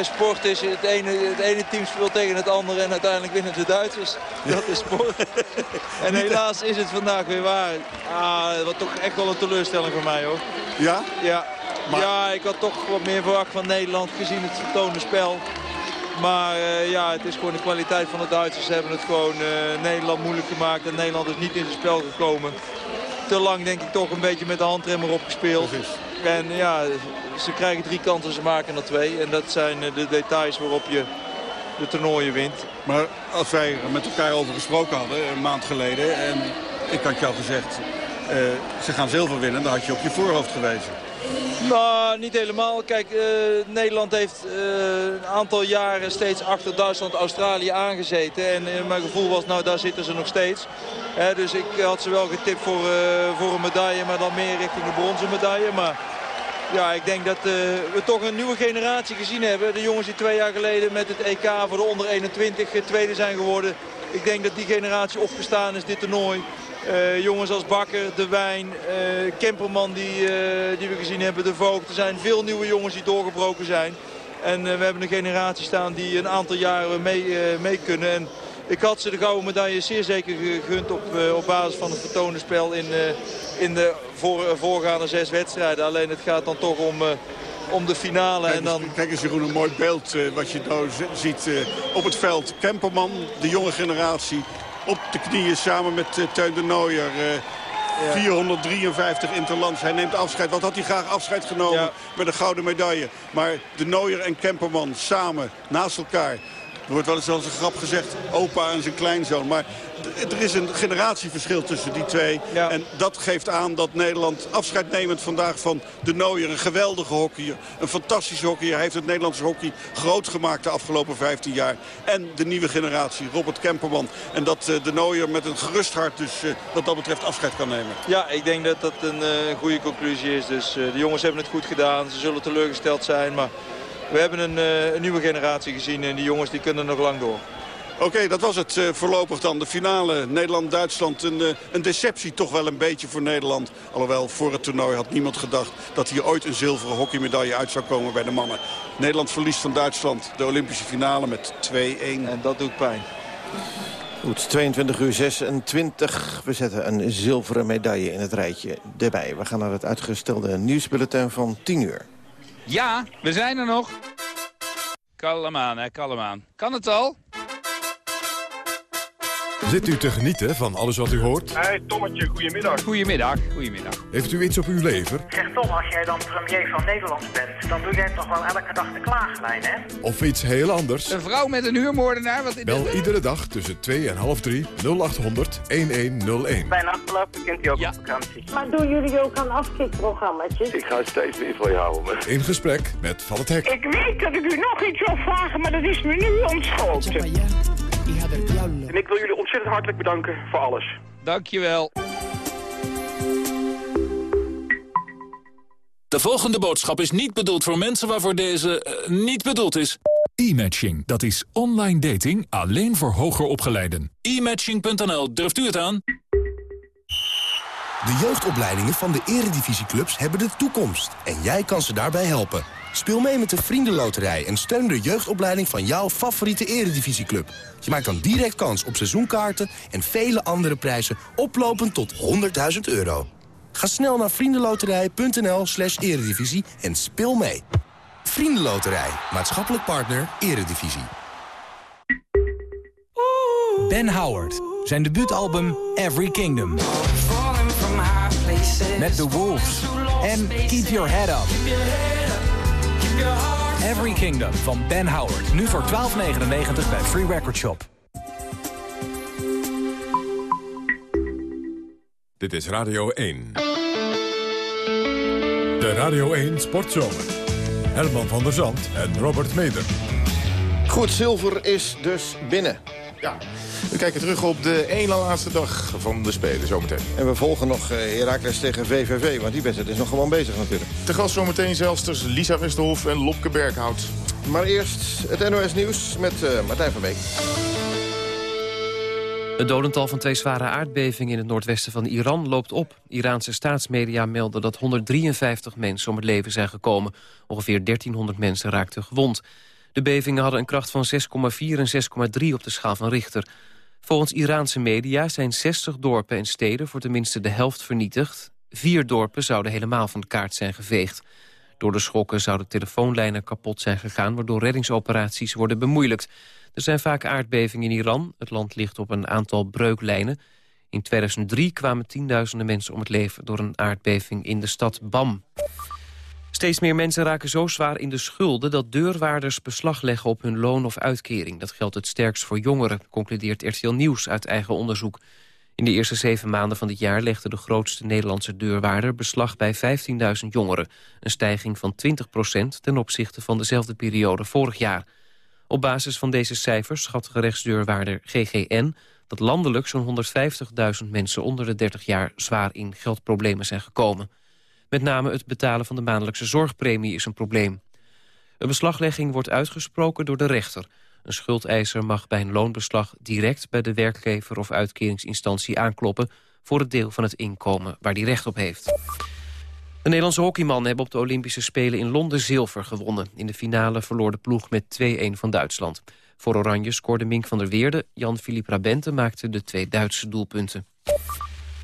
Speaker 3: Sport is, het ene, het ene team speelt tegen het andere en uiteindelijk winnen de Duitsers. Dat is sport. [LAUGHS] en helaas is het vandaag weer waar. Ah, dat was toch echt wel een teleurstelling voor mij hoor.
Speaker 1: Ja?
Speaker 3: Ja. Maar... Ja, ik had toch wat meer verwacht van Nederland gezien het vertoonde spel. Maar uh, ja, het is gewoon de kwaliteit van de Duitsers. Ze hebben het gewoon uh, Nederland moeilijk gemaakt en Nederland is niet in zijn spel gekomen. Te lang denk ik toch een beetje met de handrem erop gespeeld. Precies. En ja, ze krijgen drie kansen, ze maken er twee. En dat zijn eh, de details waarop je de toernooien wint.
Speaker 1: Maar als wij er met elkaar over gesproken hadden, een maand geleden... en ik had jou gezegd, uh, ze gaan zilver winnen, dan had je op je voorhoofd gewezen.
Speaker 3: Nou, niet helemaal. Kijk, uh, Nederland heeft uh, een aantal jaren steeds achter Duitsland, Australië aangezeten. En uh, mijn gevoel was, nou daar zitten ze nog steeds. dus ik had ze wel getipt voor, voor een medaille, maar dan meer richting de bronzen medaille. Maar ja, ik denk dat we toch een nieuwe generatie gezien hebben. De jongens die twee jaar geleden met het EK voor de onder 21 tweede zijn geworden. Ik denk dat die generatie opgestaan is, dit toernooi. Uh, jongens als Bakker, De Wijn, Kemperman die, die we gezien hebben, De Voogd. Er zijn veel nieuwe jongens die doorgebroken zijn. En we hebben een generatie staan die een aantal jaren mee, mee kunnen. En ik had ze de gouden medaille zeer zeker gegund op, op basis van het vertonen spel in, in de voor, voorgaande zes wedstrijden. Alleen het gaat dan toch om om de finale.
Speaker 1: Kijk,
Speaker 3: en dan...
Speaker 1: kijk eens Jeroen, een mooi beeld uh, wat je nou ziet uh, op het veld. Kemperman, de jonge generatie, op de knieën samen met uh, Teun de Nooier. Ja. 453 interlands. Hij neemt afscheid. Wat had hij graag afscheid genomen ja. met een gouden medaille. Maar de Nooier en Kemperman samen, naast elkaar. Er wordt wel eens als een grap gezegd, opa en zijn kleinzoon. Maar er is een generatieverschil tussen die twee. Ja. En dat geeft aan dat Nederland afscheid nemend vandaag van de Nooier. Een geweldige hockeyer, een fantastische hockeyer. Hij heeft het Nederlandse hockey groot gemaakt de afgelopen 15 jaar. En de nieuwe generatie, Robert Kemperman. En dat uh, de Nooier met een gerust hart dus uh, wat dat betreft afscheid kan nemen.
Speaker 3: Ja, ik denk dat dat een uh, goede conclusie is. Dus de jongens hebben het goed gedaan. Ze zullen teleurgesteld zijn, maar we hebben een, uh, een, nieuwe generatie gezien en die jongens die kunnen nog lang door.
Speaker 1: Oké, okay, dat was het uh, voorlopig dan. De finale Nederland-Duitsland. Een, uh, een, deceptie toch wel een beetje voor Nederland. Alhoewel, voor het toernooi had niemand gedacht... dat hier ooit een zilveren hockeymedaille uit zou komen bij de mannen. Nederland verliest van Duitsland de Olympische finale met 2-1.
Speaker 3: En dat doet pijn.
Speaker 4: Goed, 22 uur 26. We zetten een zilveren medaille in het rijtje erbij. We gaan naar het uitgestelde nieuwsbulletin van 10 uur.
Speaker 5: Ja, we zijn er nog. Kalm aan, hè, kalm aan. Kan het al?
Speaker 6: Zit u te genieten van alles wat u hoort?
Speaker 7: Hey, Tommetje, goedemiddag.
Speaker 5: Goedemiddag, goedemiddag.
Speaker 6: Heeft u iets op uw lever?
Speaker 8: Zeg Tom, als jij dan premier van Nederland bent, dan doe jij toch wel elke dag de klaaglijn, hè?
Speaker 6: Of iets heel anders?
Speaker 5: Een vrouw met een huurmoordenaar, wat is
Speaker 6: Bel iedere dag tussen 2 en half 3 0800 1101.
Speaker 8: Bijna afgelopen kunt u ook
Speaker 9: ja.
Speaker 8: op vakantie.
Speaker 9: Maar doen jullie ook aan afkikprogramma's?
Speaker 7: Ik ga steeds meer van je houden.
Speaker 6: In gesprek met Van het Hek.
Speaker 9: Ik weet dat ik u nog iets wil vragen, maar dat is me nu ontschoten.
Speaker 7: En ik wil jullie ontzettend hartelijk bedanken voor alles.
Speaker 5: Dankjewel.
Speaker 10: De volgende boodschap is niet bedoeld voor mensen waarvoor deze uh, niet bedoeld is.
Speaker 11: E-matching, dat is online dating alleen voor hoger opgeleiden.
Speaker 10: E-matching.nl, durft u het aan?
Speaker 12: De jeugdopleidingen van de eredivisieclubs hebben de toekomst. En jij kan ze daarbij helpen. Speel mee met de Vriendenloterij en steun de jeugdopleiding van jouw favoriete eredivisieclub. Je maakt dan direct kans op seizoenkaarten en vele andere prijzen oplopend tot 100.000 euro. Ga snel naar vriendenloterij.nl slash eredivisie en speel mee. Vriendenloterij, maatschappelijk partner, eredivisie.
Speaker 13: Ben Howard, zijn debuutalbum Every Kingdom. Met The Wolves en Keep Your Head Up. Every Kingdom van Ben Howard. Nu voor 12,99 bij Free Record Shop.
Speaker 6: Dit is Radio 1. De Radio 1 Sportzomer. Herman van der Zand en Robert Meder.
Speaker 4: Goed, zilver is dus binnen.
Speaker 14: Ja, we kijken terug op de ene laatste dag van de Spelen zometeen.
Speaker 4: En we volgen nog Heracles tegen VVV, want die wedstrijd is nog gewoon bezig natuurlijk.
Speaker 14: Te gast zometeen zelfs tussen Lisa Westerhof en Lopke Berghout.
Speaker 4: Maar eerst het NOS Nieuws met uh, Martijn van Beek.
Speaker 15: Het dodental van twee zware aardbevingen in het noordwesten van Iran loopt op. Iraanse staatsmedia melden dat 153 mensen om het leven zijn gekomen. Ongeveer 1300 mensen raakten gewond. De bevingen hadden een kracht van 6,4 en 6,3 op de schaal van Richter. Volgens Iraanse media zijn 60 dorpen en steden voor tenminste de helft vernietigd. Vier dorpen zouden helemaal van de kaart zijn geveegd. Door de schokken zouden telefoonlijnen kapot zijn gegaan... waardoor reddingsoperaties worden bemoeilijkt. Er zijn vaak aardbevingen in Iran. Het land ligt op een aantal breuklijnen. In 2003 kwamen tienduizenden mensen om het leven... door een aardbeving in de stad Bam. Steeds meer mensen raken zo zwaar in de schulden... dat deurwaarders beslag leggen op hun loon of uitkering. Dat geldt het sterkst voor jongeren, concludeert RTL Nieuws uit eigen onderzoek. In de eerste zeven maanden van dit jaar legde de grootste Nederlandse deurwaarder beslag bij 15.000 jongeren. Een stijging van 20% ten opzichte van dezelfde periode vorig jaar. Op basis van deze cijfers schat gerechtsdeurwaarder GGN dat landelijk zo'n 150.000 mensen onder de 30 jaar zwaar in geldproblemen zijn gekomen. Met name het betalen van de maandelijkse zorgpremie is een probleem. Een beslaglegging wordt uitgesproken door de rechter. Een schuldeiser mag bij een loonbeslag direct bij de werkgever of uitkeringsinstantie aankloppen voor het deel van het inkomen waar die recht op heeft. De Nederlandse hockeymannen hebben op de Olympische Spelen in Londen zilver gewonnen. In de finale verloor de ploeg met 2-1 van Duitsland. Voor Oranje scoorde Mink van der Weerde. Jan-Philippe Rabente maakte de twee Duitse doelpunten.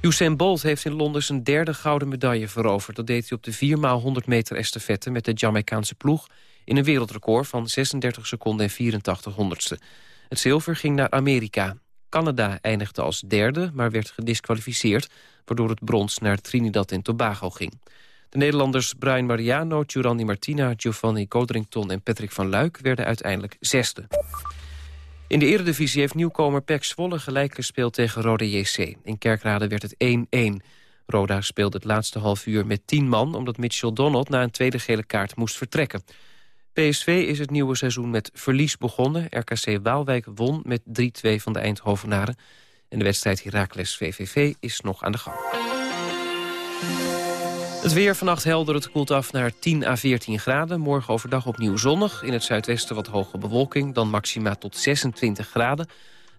Speaker 15: Usain Bolt heeft in Londen zijn derde gouden medaille veroverd. Dat deed hij op de 4x100 meter estafette met de Jamaicaanse ploeg... in een wereldrecord van 36 seconden en 84 honderdste. Het zilver ging naar Amerika. Canada eindigde als derde, maar werd gedisqualificeerd... waardoor het brons naar Trinidad en Tobago ging. De Nederlanders Brian Mariano, Giovanni Martina, Giovanni Codrington en Patrick van Luik werden uiteindelijk zesde. In de eredivisie heeft nieuwkomer Pek Zwolle gelijk gespeeld tegen Rode JC. In Kerkrade werd het 1-1. Roda speelde het laatste half uur met 10 man... omdat Mitchell Donald na een tweede gele kaart moest vertrekken. PSV is het nieuwe seizoen met verlies begonnen. RKC Waalwijk won met 3-2 van de Eindhovenaren. En de wedstrijd Heracles-VVV is nog aan de gang. Het weer vannacht helder, het koelt af naar 10 à 14 graden. Morgen overdag opnieuw zonnig. In het zuidwesten wat hoge bewolking, dan maxima tot 26 graden.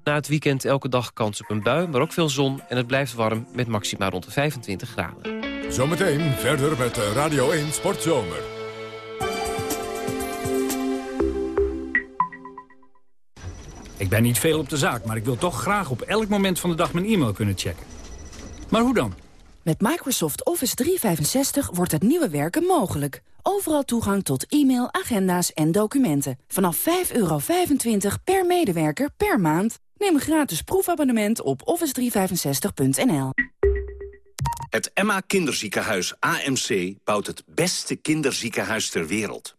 Speaker 15: Na het weekend elke dag kans op een bui, maar ook veel zon. En het blijft warm met maxima rond de 25 graden.
Speaker 6: Zometeen verder met Radio 1 Sportzomer.
Speaker 16: Ik ben niet veel op de zaak, maar ik wil toch graag op elk moment van de dag mijn e-mail kunnen checken. Maar hoe dan?
Speaker 17: Met Microsoft Office 365 wordt het nieuwe werken mogelijk. Overal toegang tot e-mail, agenda's en documenten. Vanaf 5,25 per medewerker per maand. Neem een gratis proefabonnement op office365.nl.
Speaker 18: Het Emma Kinderziekenhuis AMC bouwt het beste kinderziekenhuis ter wereld.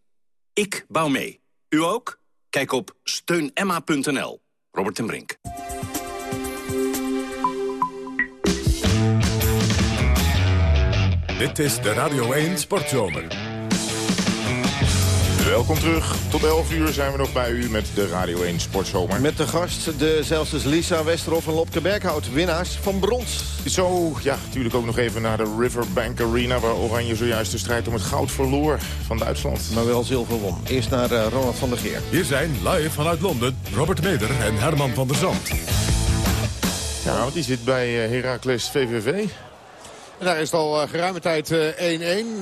Speaker 18: Ik bouw mee. U ook? Kijk op steunemma.nl. Robert en Brink.
Speaker 6: Dit is de Radio 1 Sportzomer.
Speaker 14: Welkom terug. Tot 11 uur zijn we nog bij u met de Radio 1 Sportzomer.
Speaker 4: Met de gast de Zelsters Lisa Westerhof en Lopke Berghout. Winnaars van brons.
Speaker 14: Zo, ja, natuurlijk ook nog even naar de Riverbank Arena... waar Oranje zojuist de strijd om het goud verloor van Duitsland.
Speaker 4: Maar wel zilver won. Eerst naar uh, Ronald van der Geer.
Speaker 6: Hier zijn live vanuit Londen Robert Meder en Herman van der Zand.
Speaker 14: Ja, want die zit bij uh, Heracles VVV.
Speaker 19: En daar is het al geruime tijd 1-1.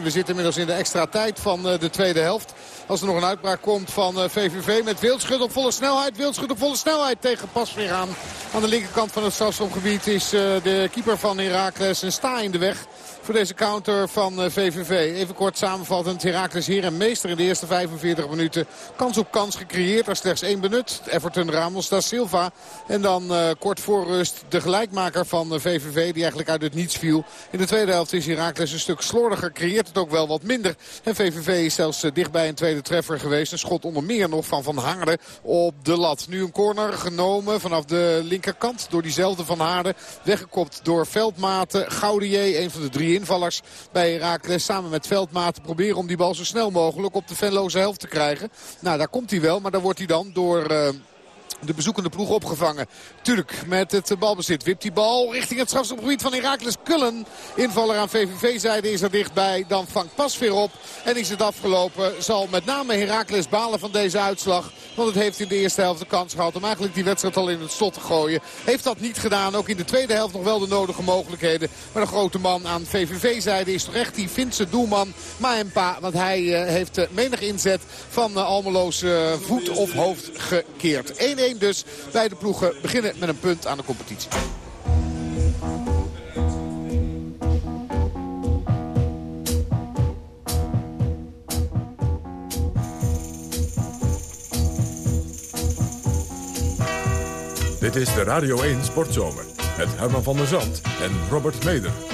Speaker 19: We zitten inmiddels in de extra tijd van de tweede helft. Als er nog een uitbraak komt van VVV met Wildschut op volle snelheid. Wildschut op volle snelheid tegen Pasveer aan. Aan de linkerkant van het strafschopgebied is de keeper van Heracles een sta in de weg voor deze counter van VVV. Even kort samenvattend. Heracles hier en meester in de eerste 45 minuten. Kans op kans gecreëerd. Er slechts één benut. Everton Ramos da Silva. En dan uh, kort voor rust de gelijkmaker van VVV. Die eigenlijk uit het niets viel. In de tweede helft is Heracles een stuk slordiger. Creëert het ook wel wat minder. En VVV is zelfs dichtbij een tweede treffer geweest. Een schot onder meer nog van Van Haarden op de lat. Nu een corner genomen vanaf de linkerkant. Door diezelfde Van Haarden. Weggekopt door Veldmaten. Gaudier, een van de drie invallers bij Herakles samen met Veldmaat proberen om die bal zo snel mogelijk op de Venloze helft te krijgen. Nou, daar komt hij wel, maar daar wordt hij dan door... Uh, de bezoekende ploeg opgevangen. Tuurlijk met het balbezit. Wipt die bal richting het strafschopgebied van Heracles Kullen. Invaller aan VVV-zijde is er dichtbij. Dan vangt pas weer op. En is het afgelopen. Zal met name Heracles balen van deze uitslag. Want het heeft in de eerste helft de kans gehad om eigenlijk die wedstrijd al in het slot te gooien. Heeft dat niet gedaan. Ook in de tweede helft nog wel de nodige mogelijkheden. Maar de grote man aan VVV-zijde is toch echt die Finse doelman Maempa. Want hij eh, heeft uh, menig inzet van uh, Almeloos voet of hoofd gekeerd. 1-1 dus. Beide ploegen beginnen met een punt aan de competitie.
Speaker 6: Dit is de Radio 1 Sportzomer met Herman van der Zand en Robert Meder.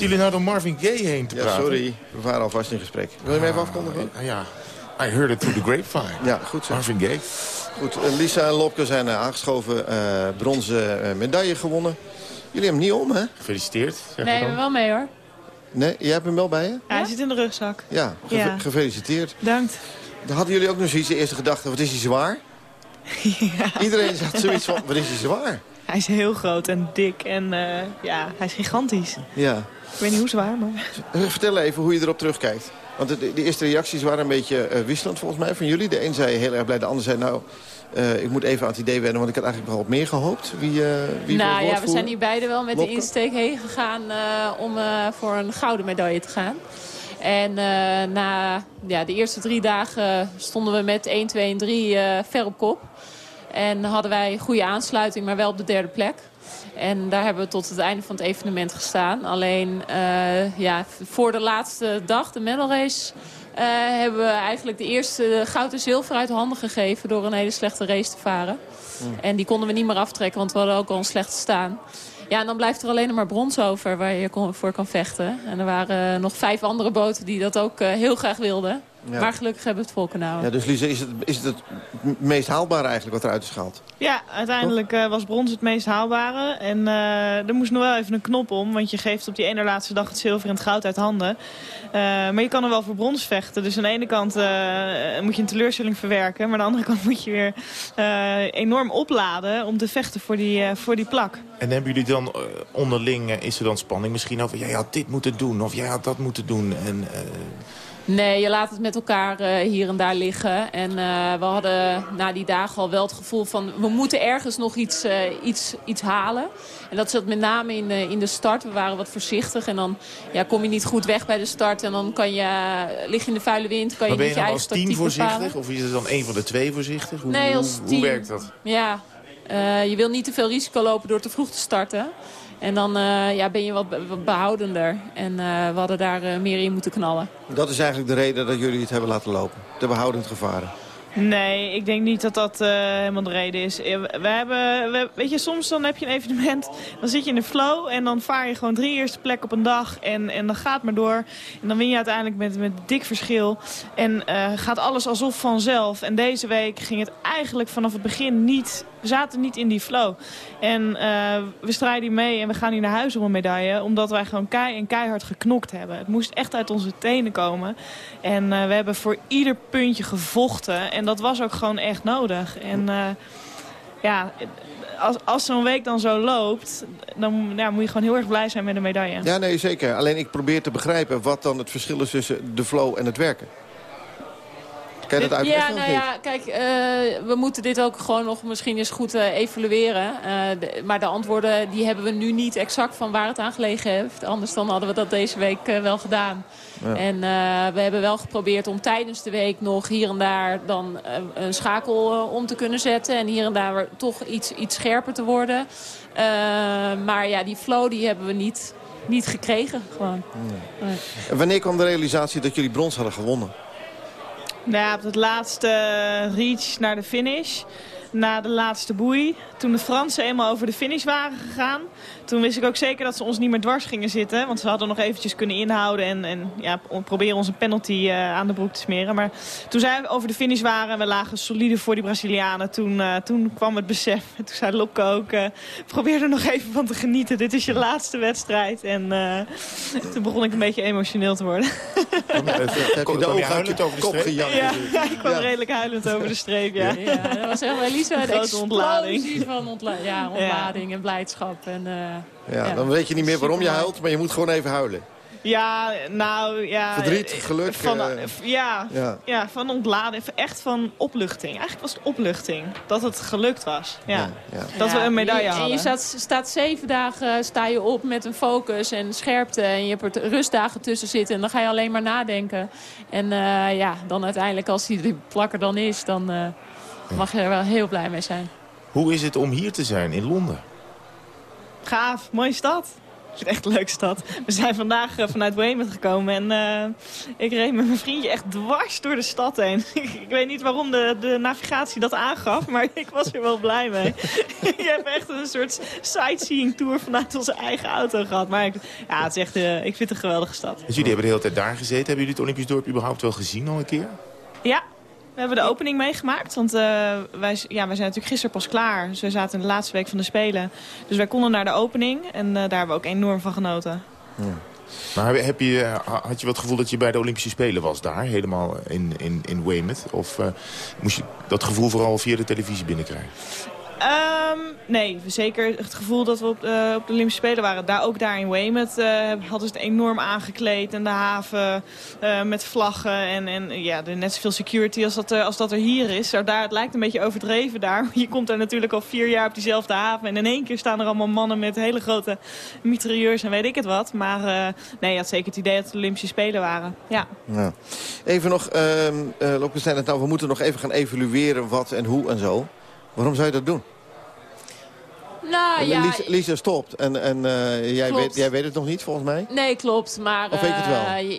Speaker 14: Zitten jullie nou door Marvin Gaye heen te
Speaker 4: ja,
Speaker 14: praten?
Speaker 4: sorry. We waren alvast in gesprek. Wil je me even afkondigen?
Speaker 14: Ah, ja. I heard it through the grapevine.
Speaker 4: Ja, goed zo.
Speaker 14: Marvin Gaye.
Speaker 4: Goed, eh, Lisa en Lopke zijn eh, aangeschoven. eh, bronzen eh, medaille gewonnen. Jullie hebben hem niet om, hè?
Speaker 14: Gefeliciteerd. zeg
Speaker 20: Nee, we wel mee hoor.
Speaker 4: Nee, jij hebt hem wel bij je?
Speaker 20: Ja, hij zit in de rugzak.
Speaker 4: Ja,
Speaker 20: Ja.
Speaker 4: gefeliciteerd.
Speaker 20: Dankt.
Speaker 4: Dan hadden jullie ook nog zoiets de eerste gedachte, wat is hij zwaar? [LAUGHS] Iedereen had zoiets van, wat is hij zwaar?
Speaker 20: Hij is heel groot en dik en eh, ja, hij is gigantisch.
Speaker 4: Ja.
Speaker 20: Ik weet niet hoe zwaar, maar...
Speaker 4: Eh, Vertel even hoe je erop terugkijkt. Want de, de eerste reacties waren een beetje eh, wisselend volgens mij van jullie. De een zei heel erg blij, de ander zei nou... eh, ik moet even aan het idee wennen, want ik had eigenlijk wel wat meer gehoopt. Wie, eh wie
Speaker 21: nou ja, we zijn hier beide wel met de insteek heen gegaan eh, om eh, voor een gouden medaille te gaan. En eh, na ja, de eerste drie dagen stonden we met 1, 2 en 3 eh, ver op kop. En hadden wij goede aansluiting, maar wel op de derde plek. En daar hebben we tot het einde van het evenement gestaan. Alleen eh, ja, voor de laatste dag, de medal race... eh, hebben we eigenlijk de eerste goud en zilver uit handen gegeven... door een hele slechte race te varen. En die konden we niet meer aftrekken, want we hadden ook al een slechte staan. Ja, en dan blijft er alleen nog maar brons over waar je voor kan vechten. En er waren nog vijf andere boten die dat ook eh, heel graag wilden. Ja. Maar gelukkig hebben we het vol kunnen houden.
Speaker 4: Ja, dus Lise, is het, is het het meest haalbare eigenlijk wat eruit is gehaald?
Speaker 20: Ja, uiteindelijk uh, was brons het meest haalbare. En uh, er moest nog wel even een knop om. Want je geeft op die ene laatste dag het zilver en het goud uit handen. Uh, maar je kan er wel voor brons vechten. Dus aan de ene kant moet je een teleurstelling verwerken. Maar aan de andere kant [LAUGHS] moet je weer enorm opladen om te vechten voor die, voor die plak.
Speaker 14: En hebben jullie dan onderling, is er dan spanning misschien over... jij had dit moeten doen of jij had dat moeten doen... En,
Speaker 21: Nee, je laat het met elkaar uh, hier en daar liggen. En uh, we hadden na die dagen al wel het gevoel van... we moeten ergens nog iets, uh, iets, iets halen. En dat zat met name in, in de start. We waren wat voorzichtig. En dan ja, kom je niet goed weg bij de start. En dan kan je, lig je in de vuile wind. Kan
Speaker 14: maar
Speaker 21: je
Speaker 14: ben
Speaker 21: je
Speaker 14: je
Speaker 21: dan
Speaker 14: als team voorzichtig? Of is het dan een van de twee voorzichtig? Hoe,
Speaker 21: nee, als
Speaker 14: hoe,
Speaker 21: team.
Speaker 14: hoe werkt dat?
Speaker 21: Ja, je wil niet te veel risico lopen door te vroeg te starten. En dan uh, ja, ben je wat, wat behoudender. En uh, we hadden daar uh, meer in moeten knallen.
Speaker 4: Dat is eigenlijk de reden dat jullie het hebben laten lopen. De behoudend gevaren.
Speaker 20: Nee, ik denk niet dat dat uh, helemaal de reden is. We hebben, we, weet je, soms dan heb je een evenement, dan zit je in de flow en dan vaar je gewoon drie eerste plek op een dag en, en dan gaat maar door. En dan win je uiteindelijk met, met dik verschil en uh, gaat alles alsof vanzelf. En deze week ging het eigenlijk vanaf het begin niet, we zaten niet in die flow. En uh, we strijden mee en we gaan hier naar huis om een medaille, omdat wij gewoon kei en keihard geknokt hebben. Het moest echt uit onze tenen komen. En we hebben voor ieder puntje gevochten. En dat was ook gewoon echt nodig. En uh, ja, als, als zo'n week dan zo loopt, dan ja, moet je gewoon heel erg blij zijn met de medaille.
Speaker 4: Ja, nee, zeker. Alleen ik probeer te begrijpen wat dan het verschil is tussen de flow en het werken. Kan je dat uitleggen?
Speaker 21: Ja, nou ja, kijk, uh, we moeten dit ook gewoon nog misschien eens goed uh, evalueren. De, maar de antwoorden die hebben we nu niet exact van waar het aan gelegen heeft. Anders dan hadden we dat deze week wel gedaan. Ja. En we hebben wel geprobeerd om tijdens de week nog hier en daar dan een schakel om te kunnen zetten. En hier en daar toch iets, iets scherper te worden. maar ja, die flow die hebben we niet, niet gekregen. Gewoon.
Speaker 4: Nee. Nee. Wanneer kwam de realisatie dat jullie brons hadden gewonnen?
Speaker 20: Nou, op het laatste reach naar de finish. Na de laatste boei. Toen de Fransen eenmaal over de finish waren gegaan. Toen wist ik ook zeker dat ze ons niet meer dwars gingen zitten. Want ze hadden nog eventjes kunnen inhouden. En, en ja, proberen ons een penalty uh, aan de broek te smeren. Maar toen zij over de finish waren. En we lagen solide voor die Brazilianen. Toen, uh, toen kwam het besef. En [LAUGHS] toen zei Lokke ook. Uh, probeer er nog even van te genieten. Dit is je laatste wedstrijd. En toen begon ik een beetje emotioneel te worden.
Speaker 14: Kom, heb je de ogen huilend over de streep?
Speaker 20: Ja, ja, [LAUGHS] ik kwam ja. redelijk huilend over de streep. Ja,
Speaker 21: ja dat was echt wel Lisa,
Speaker 20: een grote ontlading.
Speaker 21: Van ontla ja, ontlading en blijdschap. En,
Speaker 4: ja, ja, dan weet je niet meer waarom je huilt, maar je moet gewoon even huilen.
Speaker 20: Ja, nou ja...
Speaker 4: Verdriet, geluk.
Speaker 20: Van,
Speaker 4: uh,
Speaker 20: ja, ja. ja, van ontladen. Echt van opluchting. Eigenlijk was het opluchting. Dat het gelukt was. Ja. ja, ja. Dat we een medaille
Speaker 21: en je,
Speaker 20: hadden.
Speaker 21: En je staat, staat zeven dagen sta je op met een focus en scherpte. En je hebt er rustdagen tussen zitten. En dan ga je alleen maar nadenken. En uh, ja, dan uiteindelijk als die plakker dan is, dan uh, mag je er wel heel blij mee zijn.
Speaker 14: Hoe is het om hier te zijn in Londen?
Speaker 20: Gaaf, mooie stad. Het is echt een leuke stad. We zijn vandaag uh, vanuit Weymouth gekomen en uh, ik reed met mijn vriendje echt dwars door de stad heen. [LAUGHS] ik weet niet waarom de, de navigatie dat aangaf, maar [LAUGHS] ik was er wel blij mee. [LAUGHS] je hebt echt een soort sightseeing tour vanuit onze eigen auto gehad. Maar ik, ja, het is echt, uh, ik vind het een geweldige stad.
Speaker 14: Dus jullie hebben de hele tijd daar gezeten. Hebben jullie het Olympisch dorp überhaupt wel gezien al een keer?
Speaker 20: Ja, we hebben de opening meegemaakt, want uh, wij, ja, wij zijn natuurlijk gisteren pas klaar. Dus we zaten in de laatste week van de Spelen. Dus wij konden naar de opening en uh, daar hebben we ook enorm van genoten.
Speaker 14: Maar heb je, had je wat gevoel dat je bij de Olympische Spelen was daar? Helemaal in, in, in Weymouth? Of moest je dat gevoel vooral via de televisie binnenkrijgen?
Speaker 20: Um, nee, zeker het gevoel dat we op, uh, op de Olympische Spelen waren. Daar, ook daar in Weymouth uh, hadden ze het enorm aangekleed. En de haven uh, met vlaggen en, en ja, er net zoveel security als dat, als dat er hier is. Daar, het lijkt een beetje overdreven daar. Je komt daar natuurlijk al vier jaar op diezelfde haven. En in één keer staan er allemaal mannen met hele grote mitrailleurs en weet ik het wat. Maar nee, je had zeker het idee dat het de Olympische Spelen waren. Ja.
Speaker 4: ja. Even nog, het nou, we moeten nog even gaan evalueren wat en hoe en zo. Waarom zou je dat doen?
Speaker 21: Nou, ja,
Speaker 4: Lisa, Lisa stopt en, en uh, jij, weet, jij weet het nog niet volgens mij?
Speaker 21: Nee, klopt. Maar,
Speaker 4: of weet je het wel?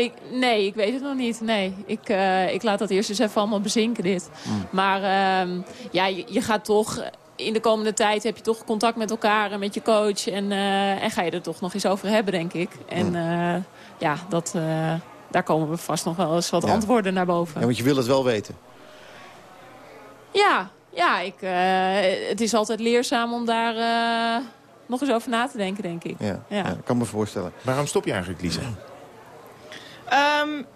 Speaker 21: Ik, nee, ik weet het nog niet. Nee, ik, uh, ik laat dat eerst eens even allemaal bezinken dit. Mm. Maar uh, ja, je, je, gaat toch... In de komende tijd heb je toch contact met elkaar en met je coach. En, en ga je er toch nog eens over hebben, denk ik. En mm. ja, dat daar komen we vast nog wel eens wat antwoorden naar boven.
Speaker 4: Ja, want je wil het wel weten.
Speaker 21: Ja, ja ik, het is altijd leerzaam om daar nog eens over na te denken, denk ik.
Speaker 4: Ja, ja. ja kan me voorstellen.
Speaker 14: Waarom stop je eigenlijk, Lisa?
Speaker 20: Um,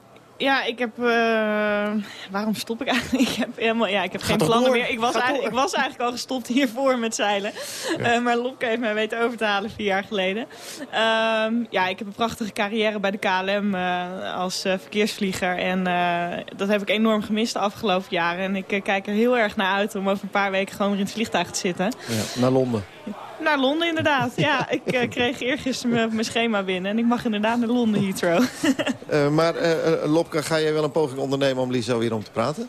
Speaker 20: ja, ik heb... Uh, waarom stop ik [LAUGHS] eigenlijk? Ik heb, helemaal, ja, ik heb geen plannen meer. Ik was, eigenlijk, ik was eigenlijk al gestopt hiervoor met zeilen. Ja. Uh, maar Lopke heeft mij weten over te halen vier jaar geleden. Um, ja, ik heb een prachtige carrière bij de KLM uh, als verkeersvlieger. En dat heb ik enorm gemist de afgelopen jaren. En ik kijk er heel erg naar uit om over een paar weken gewoon weer in het vliegtuig te zitten.
Speaker 4: Ja, naar Londen.
Speaker 20: Naar Londen inderdaad. Ja, ik uh, kreeg eergisteren mijn schema binnen. En ik mag inderdaad naar Londen, Heathrow.
Speaker 4: uh, [LAUGHS] maar uh, Lopke, ga jij wel een poging ondernemen om Lisa weer om te praten?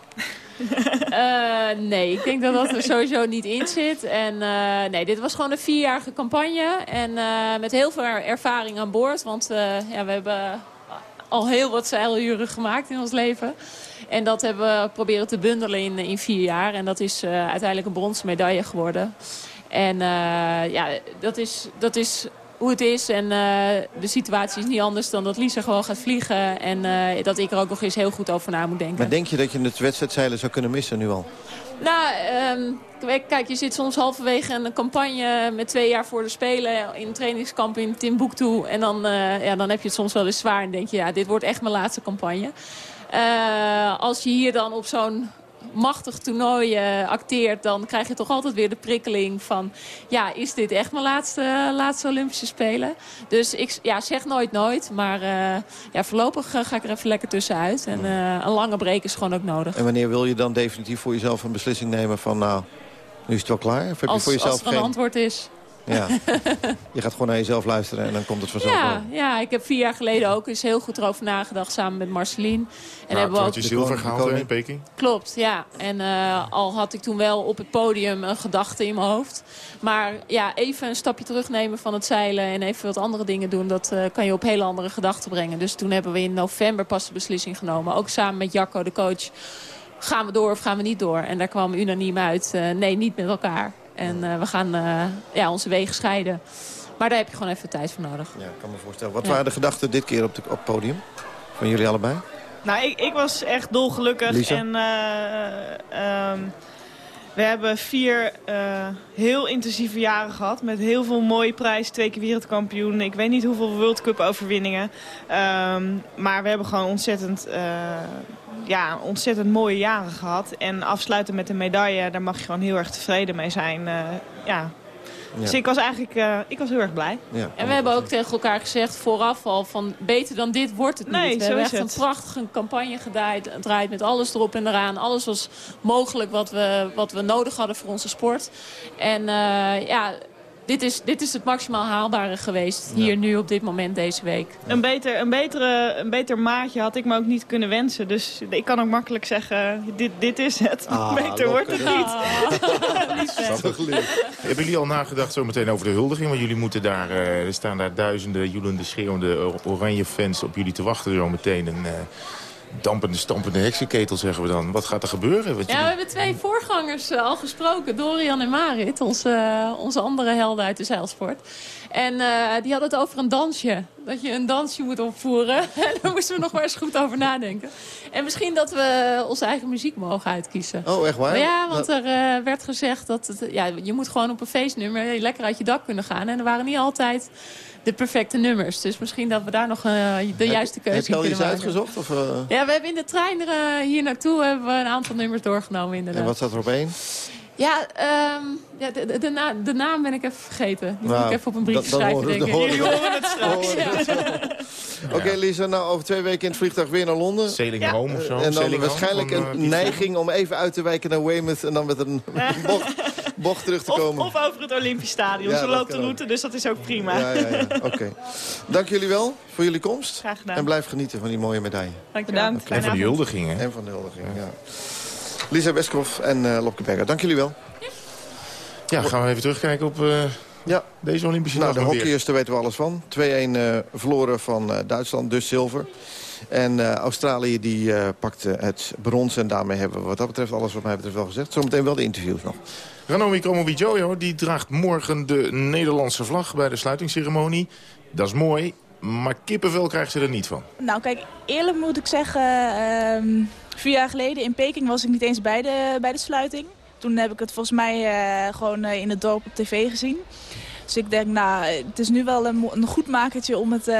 Speaker 4: [LAUGHS]
Speaker 21: nee, ik denk dat dat er sowieso niet in zit. En nee, dit was gewoon een vierjarige campagne. En met heel veel ervaring aan boord. Want ja, we hebben al heel wat zeiluren gemaakt in ons leven. En dat hebben we proberen te bundelen in, in vier jaar. En dat is uiteindelijk een bronzen medaille geworden. En uh, ja, dat is, dat is hoe het is. En uh, de situatie is niet anders dan dat Lisa gewoon gaat vliegen. En uh, dat ik er ook nog eens heel goed over na moet denken.
Speaker 4: Maar denk je dat je het wedstrijdzeilen zou kunnen missen nu al?
Speaker 21: Nou, um, kijk, je zit soms halverwege een campagne met twee jaar voor de Spelen... in een trainingskamp in Timbuktu. En dan, uh, ja, dan heb je het soms wel eens zwaar en denk je... ja, dit wordt echt mijn laatste campagne. Uh, als je hier dan op zo'n machtig toernooi uh, acteert... dan krijg je toch altijd weer de prikkeling van... ja, is dit echt mijn laatste, laatste Olympische Spelen? Dus ik ja, zeg nooit nooit. Maar uh, ja, voorlopig uh, ga ik er even lekker tussenuit. En een lange break is gewoon ook nodig.
Speaker 4: En wanneer wil je dan definitief voor jezelf een beslissing nemen van... nou, nu is het wel klaar? Of heb
Speaker 21: als,
Speaker 4: je voor jezelf
Speaker 21: als er een antwoord is...
Speaker 4: Ja. [LAUGHS] je gaat gewoon naar jezelf luisteren en dan komt het vanzelf
Speaker 21: ja. Ja, ik heb vier jaar geleden ook eens heel goed erover nagedacht samen met Marceline.
Speaker 14: En hebben we ook... je zilver gehaald in Peking?
Speaker 21: Klopt, ja. En uh, al had ik toen wel op het podium een gedachte in mijn hoofd. Maar ja, even een stapje terugnemen van het zeilen en even wat andere dingen doen... dat uh, kan je op hele andere gedachten brengen. Dus toen hebben we in november pas de beslissing genomen. Ook samen met Jacco, de coach. Gaan we door of gaan we niet door? En daar kwam unaniem uit, uh, nee, niet met elkaar. En uh, we gaan uh, ja, onze wegen scheiden. Maar daar heb je gewoon even tijd voor nodig.
Speaker 4: Ja, ik kan me voorstellen. Wat ja. waren de gedachten dit keer op, de, op het podium? Van jullie allebei?
Speaker 20: Nou, ik, ik was echt dolgelukkig.
Speaker 4: Lisa?
Speaker 20: En uh, um, we hebben vier heel intensieve jaren gehad. Met heel veel mooie prijzen. Twee keer wereldkampioen. Ik weet niet hoeveel World Cup overwinningen. Um, maar we hebben gewoon ontzettend ja, ontzettend mooie jaren gehad. En afsluiten met een medaille, daar mag je gewoon heel erg tevreden mee zijn. Uh, ja. Dus ja. ik was eigenlijk uh, ik was heel erg blij.
Speaker 4: Ja,
Speaker 21: en we hebben ook tegen elkaar gezegd vooraf al van beter dan dit wordt het
Speaker 20: nee,
Speaker 21: niet. We
Speaker 20: zo
Speaker 21: hebben
Speaker 20: is
Speaker 21: echt
Speaker 20: het.
Speaker 21: een prachtige campagne gedraaid, draait met alles erop en eraan. Alles was mogelijk wat we, wat we nodig hadden voor onze sport. En uh, ja, dit is, dit is het maximaal haalbare geweest. Hier ja. nu op dit moment deze week.
Speaker 20: Een beter, een, betere, een beter maatje had ik me ook niet kunnen wensen. Dus ik kan ook makkelijk zeggen, dit, dit is het.
Speaker 4: Ah, [LAUGHS]
Speaker 20: beter wordt het niet.
Speaker 14: Ah. [LAUGHS] Hebben jullie al nagedacht zo meteen over de huldiging? Want jullie moeten daar, uh, er staan daar duizenden joelende, schreeuwende oranje fans op jullie te wachten zo meteen. En, uh, dampende, stampende heksenketel, zeggen we dan. Wat gaat er gebeuren? Wat
Speaker 21: ja, we hebben twee voorgangers uh, al gesproken. Dorian en Marit, onze, uh, onze andere helden uit de zeilsport. En uh, die hadden het over een dansje. Dat je een dansje moet opvoeren. [LAUGHS] En daar moesten we nog maar eens goed over nadenken. En misschien dat we onze eigen muziek mogen uitkiezen.
Speaker 4: Oh, echt waar?
Speaker 21: Maar ja, want er uh, werd gezegd dat het, ja, je moet gewoon op een feestnummer lekker uit je dak kunnen gaan. En er waren niet altijd de perfecte nummers. Dus misschien dat we daar nog uh, de juiste keuze
Speaker 4: heb, heb
Speaker 21: in kunnen
Speaker 4: maken. Heb je al iets uitgezocht? Of, uh...
Speaker 21: Ja, we hebben in de trein hier naartoe hebben we een aantal nummers doorgenomen inderdaad.
Speaker 4: En wat staat er op één?
Speaker 21: Ja, um, ja de, de, de, na, de, naam ben ik even vergeten. Die nou, moet ik even op een brief schrijven,
Speaker 4: horen,
Speaker 21: denk ik.
Speaker 20: Jullie horen het straks.
Speaker 4: Ja. [LAUGHS] Oké, okay, Lisa, nou over twee weken in het vliegtuig weer naar Londen.
Speaker 14: Sailing ja. home of zo.
Speaker 4: En dan
Speaker 14: Sailing
Speaker 4: waarschijnlijk een neiging om even uit te wijken naar Weymouth... en dan met een [LAUGHS] bocht, bocht terug te komen.
Speaker 20: Of, of over het Olympisch Stadion. Ja, Zo loopt de route, dus dat is ook prima.
Speaker 4: Ja, ja, ja. [LAUGHS] Oké. Okay. Dank jullie wel voor jullie komst.
Speaker 20: Graag gedaan.
Speaker 4: En blijf genieten van die mooie medaille.
Speaker 20: Dank je wel.
Speaker 14: En van de huldiging, hè?
Speaker 4: En van de huldiging, ja. Lisa Westhoff en uh, Lopke Berger, dank jullie wel.
Speaker 14: Ja, gaan we even terugkijken op uh,
Speaker 4: ja.
Speaker 14: deze Olympische
Speaker 4: nou,
Speaker 14: dag.
Speaker 4: De hockeyers, daar weten we alles van. 2-1 uh, verloren van uh, Duitsland, dus zilver. En uh, Australië die uh, pakte het brons. En daarmee hebben we wat dat betreft alles wat mij betreft wel gezegd. Zometeen wel de interviews nog.
Speaker 14: Ranomi Kromowidjojo die draagt morgen de Nederlandse vlag bij de sluitingsceremonie. Dat is mooi. Maar kippenvel krijgt ze er niet van.
Speaker 22: Nou kijk, eerlijk moet ik zeggen... ehm, vier jaar geleden in Peking was ik niet eens bij de, bij de sluiting. Toen heb ik het volgens mij eh, gewoon eh, in het dorp op tv gezien. Dus ik denk, nou, het is nu wel een, een goed makertje om, het, eh,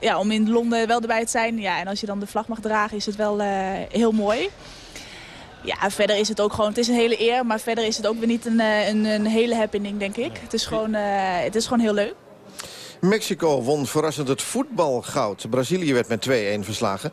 Speaker 22: ja, om in Londen wel erbij te zijn. Ja, en als je dan de vlag mag dragen, is het wel heel mooi. Ja, verder is het ook gewoon, het is een hele eer, maar verder is het ook weer niet een, een, een hele happening, denk ik. Het is gewoon, het is gewoon heel leuk.
Speaker 4: Mexico won verrassend het voetbalgoud. Brazilië werd met 2-1 verslagen.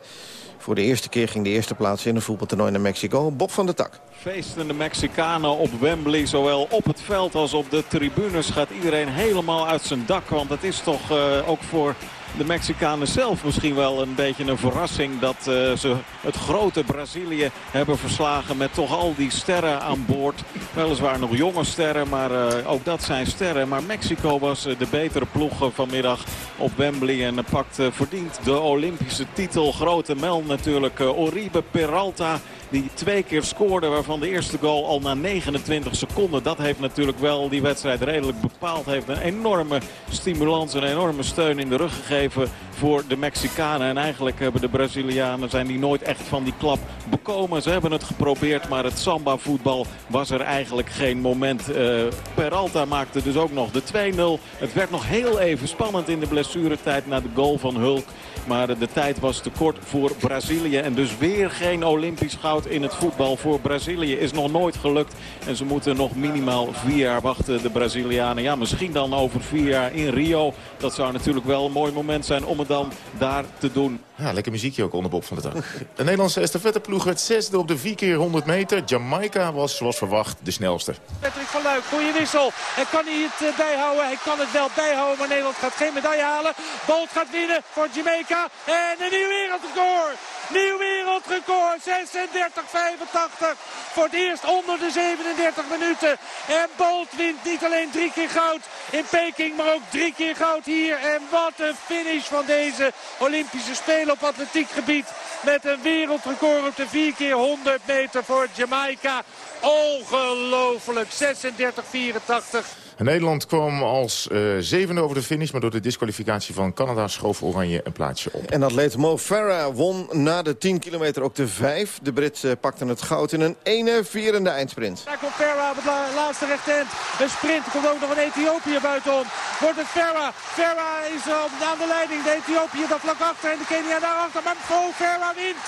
Speaker 4: Voor de eerste keer ging de eerste plaats in een voetbaltoernooi naar Mexico. Bob van der Tak.
Speaker 23: Feestende Mexicanen op Wembley, zowel op het veld als op de tribunes, gaat iedereen helemaal uit zijn dak. Want het is toch eh, ook voor de Mexicanen zelf misschien wel een beetje een verrassing dat eh, ze het grote Brazilië hebben verslagen met toch al die sterren aan boord. Weliswaar nog jonge sterren, maar eh, ook dat zijn sterren. Maar Mexico was eh, de betere ploeg vanmiddag op Wembley en pakt verdiend de Olympische titel. Grote mel natuurlijk, Oribe Peralta die twee keer scoorde waarvan de eerste goal al na 29 seconden. Dat heeft natuurlijk wel die wedstrijd redelijk bepaald. Heeft een enorme stimulans, een enorme steun in de rug gegeven voor de Mexicanen. En eigenlijk hebben de Brazilianen zijn die nooit echt van die klap bekomen. Ze hebben het geprobeerd, maar het samba voetbal was er eigenlijk geen moment. Eh, Peralta maakte dus ook nog de 2-0. Het werd nog heel even spannend in de blessuretijd na de goal van Hulk. Maar de tijd was te kort voor Brazilië. En dus weer geen Olympisch goud in het voetbal voor Brazilië. Is nog nooit gelukt. En ze moeten nog minimaal vier jaar wachten, de Brazilianen. Ja, misschien dan over vier jaar in Rio. Dat zou natuurlijk wel een mooi moment zijn om het dan daar te doen.
Speaker 14: Ja, lekker muziekje ook onder Bob van de dag. De Nederlandse estafetteploeg werd zesde op de 4 keer 100 meter. Jamaica was zoals verwacht de snelste.
Speaker 2: Patrick van Luik, goede wissel. En kan hij het eh, bijhouden? Hij kan het wel bijhouden, maar Nederland gaat geen medaille halen. Bolt gaat winnen voor Jamaica. En een nieuw wereldrecord. Nieuw wereldrecord. 36-85. Voor het eerst onder de 37 minuten. En Bolt wint niet alleen drie keer goud in Peking, maar ook drie keer goud hier. En wat een finish van deze Olympische Spelen op atletiekgebied. Met een wereldrecord op de 4 keer 100 meter voor Jamaica. Ongelooflijk. 36-84.
Speaker 14: En Nederland kwam als eh, zevende over de finish... maar door de disqualificatie van Canada schoof Oranje een plaatsje op.
Speaker 4: En atleet Mo Farah won na de 10 kilometer ook de 5. De Britten pakten het goud in een ene vierende eindsprint.
Speaker 2: Daar komt Ferra op het la- laatste rechthand. Een sprint. Er komt ook nog een Ethiopië buitenom. Wordt het Ferra. Ferra is eh, op, aan de leiding. De Ethiopië daar vlak achter. En de Kenia daarachter. Maar Mo Ferra wint.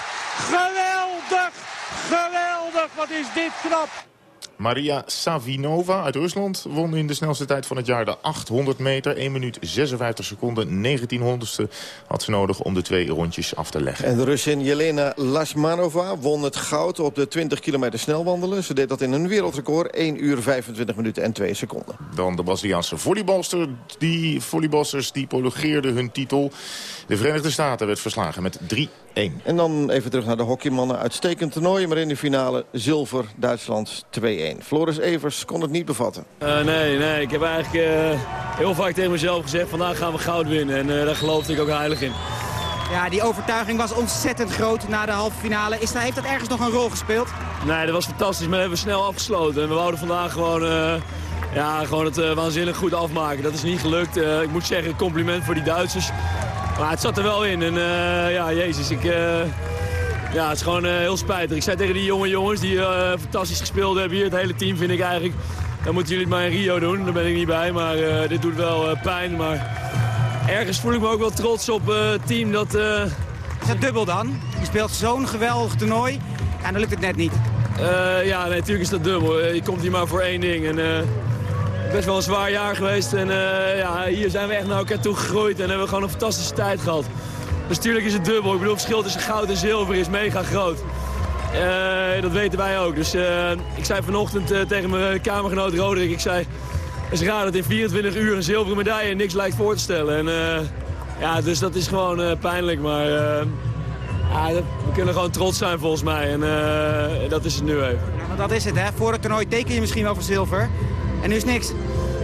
Speaker 2: Geweldig. Geweldig. Wat is dit knap.
Speaker 14: Maria Savinova uit Rusland won in de snelste tijd van het jaar de 800 meter. 1 minuut 56 seconden, 19 honderdste had ze nodig om de twee rondjes af te leggen.
Speaker 4: En de Russin Jelena Lasmanova won het goud op de 20 kilometer snelwandelen. Ze deed dat in een wereldrecord, 1 uur 25 minuten en 2 seconden.
Speaker 14: Dan de Braziliaanse volleybalster. Die volleybalsters die prologeerden hun titel. De Verenigde Staten werd verslagen met 3-1.
Speaker 4: En dan even terug naar de hockeymannen. Uitstekend toernooi, maar in de finale zilver Duitsland 2-1. Floris Evers kon het niet bevatten.
Speaker 24: Eh, nee, nee. Ik heb eigenlijk eh, heel vaak tegen mezelf gezegd... vandaag gaan we goud winnen. En eh, daar geloofde ik ook heilig in.
Speaker 6: Ja, die overtuiging was ontzettend groot na de halve finale. Is, heeft dat ergens nog een rol gespeeld?
Speaker 24: Nee, dat was fantastisch. Maar we hebben snel afgesloten. En we wouden vandaag gewoon, eh, ja, gewoon het waanzinnig goed afmaken. Dat is niet gelukt. Eh, ik moet zeggen, compliment voor die Duitsers. Maar het zat er wel in. En eh, ja, jezus, ik... ja, het is gewoon eh, heel spijtig. Ik zei tegen die jonge jongens die eh, fantastisch gespeeld hebben hier. Het hele team vind ik eigenlijk... Dan moeten jullie het maar in Rio doen. Daar ben ik niet bij. Maar eh, dit doet wel pijn. Maar ergens voel ik me ook wel trots op het team dat...
Speaker 6: Is dat dubbel dan? Je speelt zo'n geweldig toernooi. Ja, dan lukt het net niet.
Speaker 24: Eh, ja, nee, natuurlijk is dat dubbel. Je komt hier maar voor één ding. En, eh, best wel een zwaar jaar geweest. En ja, hier zijn we echt naar elkaar toe gegroeid. En hebben we gewoon een fantastische tijd gehad. Natuurlijk is het dubbel. Ik bedoel, het verschil tussen goud en zilver is mega groot. Eh, dat weten wij ook. Dus eh, ik zei vanochtend eh, tegen mijn kamergenoot Roderick. Ik zei, het is raar dat in 24 uur een zilveren medaille niks lijkt voor te stellen. En, ja, dus dat is gewoon pijnlijk. Maar ja, we kunnen gewoon trots zijn volgens mij. En dat is het nu even.
Speaker 6: Ja, want dat is het, hè. Voor het toernooi teken je misschien wel voor zilver. En nu is niks.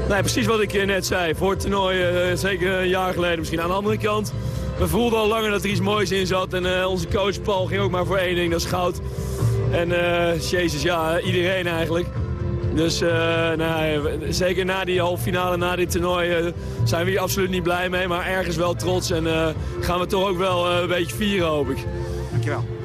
Speaker 24: Nee, precies wat ik net zei. Voor het toernooi, zeker een jaar geleden misschien. Aan de andere kant, we voelden al langer dat er iets moois in zat. En eh, onze coach Paul ging ook maar voor één ding, dat is goud. En eh, jezus, ja, iedereen eigenlijk. Dus uh, nou, zeker na die halve finale, na dit toernooi, uh, zijn we hier absoluut niet blij mee. Maar ergens wel trots en uh, gaan we toch ook wel een beetje vieren, hoop ik.
Speaker 6: Dankjewel.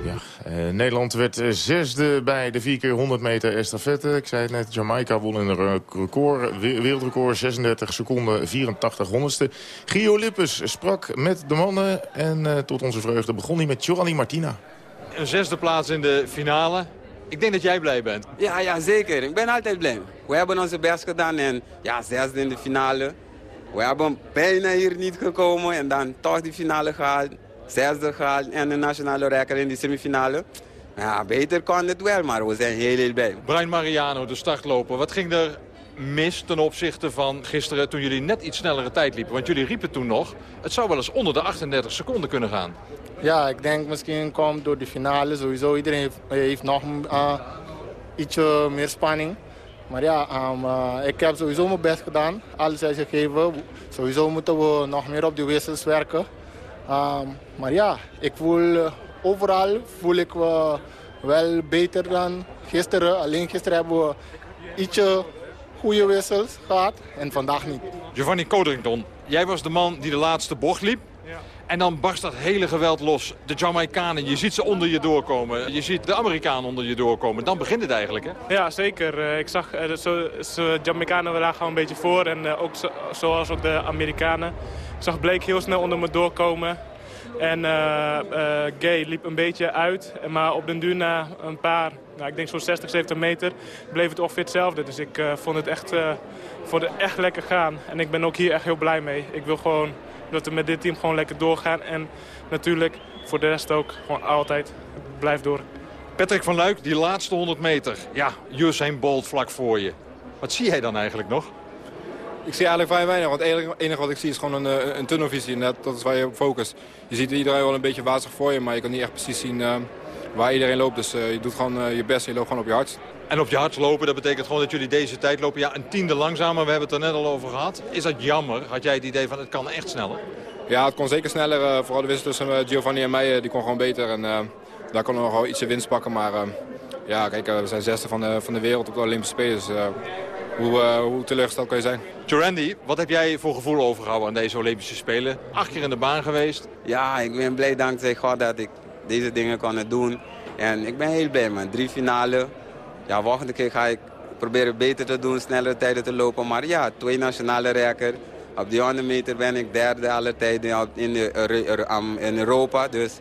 Speaker 14: Ja, Nederland werd zesde bij de 4 keer 100 meter estafette. Ik zei het net, Jamaica won een record, wereldrecord, 36 seconden, 84 honderdste. Gio Lippes sprak met de mannen en tot onze vreugde begon hij met Giovanni Martina.
Speaker 25: Een zesde plaats in de finale. Ik denk dat jij blij bent.
Speaker 26: Ja, ja, zeker. Ik ben altijd blij. We hebben onze best gedaan en ja, zesde in de finale. We hebben bijna hier niet gekomen en dan toch die finale gehaald. Zesde gehaald en de nationale record in die semifinale. Ja, beter kan het wel, maar we zijn heel, heel blij.
Speaker 25: Brian Mariano, de startloper. Wat ging er mis ten opzichte van gisteren toen jullie net iets snellere tijd liepen? Want jullie riepen toen nog, het zou wel eens onder de 38 seconden kunnen gaan.
Speaker 22: Ja, ik denk misschien komt door de finale sowieso. Iedereen heeft, heeft nog uh, ietsje meer spanning. Maar ja, um, uh, ik heb sowieso mijn best gedaan. Alles gegeven. Sowieso moeten we nog meer op de wissels werken. Um, maar ja, ik voel overal voel ik me wel beter dan gisteren. Alleen gisteren hebben we ietsje goede wissels gehad en vandaag niet.
Speaker 25: Giovanni Codrington, jij was de man die de laatste bocht liep. En dan barst dat hele geweld los. De Jamaicanen, je ziet ze onder je doorkomen. Je ziet de Amerikanen onder je doorkomen. Dan begint het eigenlijk, hè?
Speaker 27: Ja, zeker. Eh, ik zag de uh, Jamaicanen lagen gewoon een beetje voor. En uh, ook zo, zoals ook de Amerikanen. Ik zag Blake heel snel onder me doorkomen. En Gay liep een beetje uit. Maar op den duur na een paar, nou, ik denk zo'n 60, 70 meter, bleef het ongeveer hetzelfde. Dus ik vond het echt, vond het echt lekker gaan. En ik ben ook hier echt heel blij mee. Ik wil gewoon dat we met dit team gewoon lekker doorgaan. En natuurlijk voor de rest ook gewoon altijd blijf door.
Speaker 25: Patrick van Luik, die laatste 100 meter. Ja, Usain Bolt vlak voor je. Wat zie jij dan eigenlijk nog?
Speaker 22: Ik zie eigenlijk vrij weinig, want het enige wat ik zie is gewoon een, eh, een tunnelvisie. En dat, is waar je op focust. Je ziet iedereen wel een beetje wazig voor je, maar je kan niet echt precies zien uh, waar iedereen loopt. Dus uh, je doet gewoon uh, je best en je loopt gewoon op je hart.
Speaker 25: En op je hart lopen, dat betekent gewoon dat jullie deze tijd lopen. Ja, een tiende langzamer, we hebben het er net al over gehad. Is dat jammer? Had jij het idee van het kan echt sneller?
Speaker 22: Ja, het kon zeker sneller. Uh, vooral de wissel tussen Giovanni en mij, die kon gewoon beter. En daar konden we nog wel ietsje winst pakken. Maar ja, kijk, we zijn zesde van de, van de wereld op de Olympische Spelen. Dus hoe, hoe teleurgesteld kan je zijn?
Speaker 25: Jorandy, wat heb jij voor gevoel overgehouden aan deze Olympische Spelen? Acht keer in de baan geweest.
Speaker 26: Ja, ik ben blij dankzij God dat ik deze dingen kon doen. En ik ben heel blij, man. Drie finale. Ja, volgende keer ga ik proberen beter te doen, snellere tijden te lopen. Maar ja, twee nationale record. Op die 100 meter ben ik derde alle tijden in, de, in Europa. Dus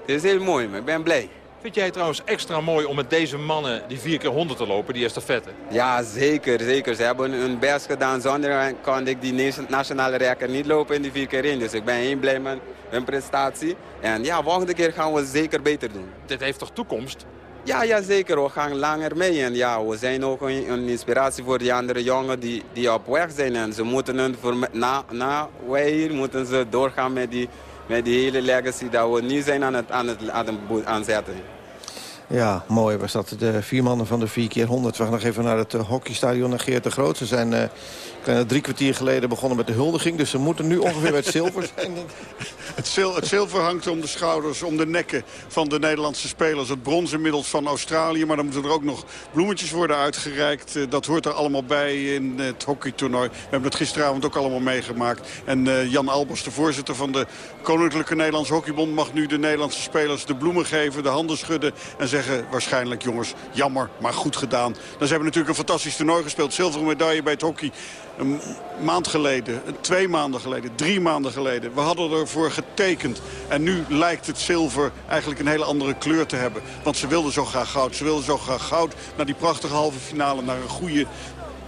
Speaker 26: het is heel mooi, maar ik ben blij.
Speaker 25: Vind jij het trouwens extra mooi om met deze mannen die 4 keer 100 te lopen, die estafette?
Speaker 26: Ja, zeker, zeker. Ze hebben hun best gedaan. Zonder kon ik die nationale record niet lopen in die 4 keer 1. Dus ik ben heel blij met hun prestatie. En ja, volgende keer gaan we zeker beter doen.
Speaker 25: Dit heeft toch toekomst?
Speaker 26: Ja, ja, zeker. We gaan langer mee. En ja, we zijn ook een, een inspiratie voor die andere jongen die, die op weg zijn. En ze moeten hun, voor, na, na wij hier, moeten ze doorgaan met die, met die hele legacy dat we nu zijn aan het, aan het, aan het aanzetten.
Speaker 4: Ja, mooi was dat. De vier mannen van de 4 keer 100 We gaan nog even naar het uh, hockeystadion naar Geert de Groot. Ze zijn uh, drie kwartier geleden begonnen met de huldiging. Dus ze moeten nu ongeveer bij het zilver [LAUGHS] zijn.
Speaker 1: het, zil het, zilver hangt om de schouders, om de nekken van de Nederlandse spelers. Het brons inmiddels van Australië. Maar dan moeten er ook nog bloemetjes worden uitgereikt. Uh, dat hoort er allemaal bij in het hockeytoernooi. We hebben het gisteravond ook allemaal meegemaakt. En Jan Albers, de voorzitter van de Koninklijke Nederlandse Hockeybond... mag nu de Nederlandse spelers de bloemen geven, de handen schudden... en zeggen waarschijnlijk, jongens, jammer, maar goed gedaan. Dan ze hebben natuurlijk een fantastisch toernooi gespeeld. Zilveren medaille bij het hockey. Een maand geleden, twee maanden geleden, drie maanden geleden. We hadden ervoor getekend. En nu lijkt het zilver eigenlijk een hele andere kleur te hebben. Want ze wilden zo graag goud. Ze wilden zo graag goud naar die prachtige halve finale. Naar een goede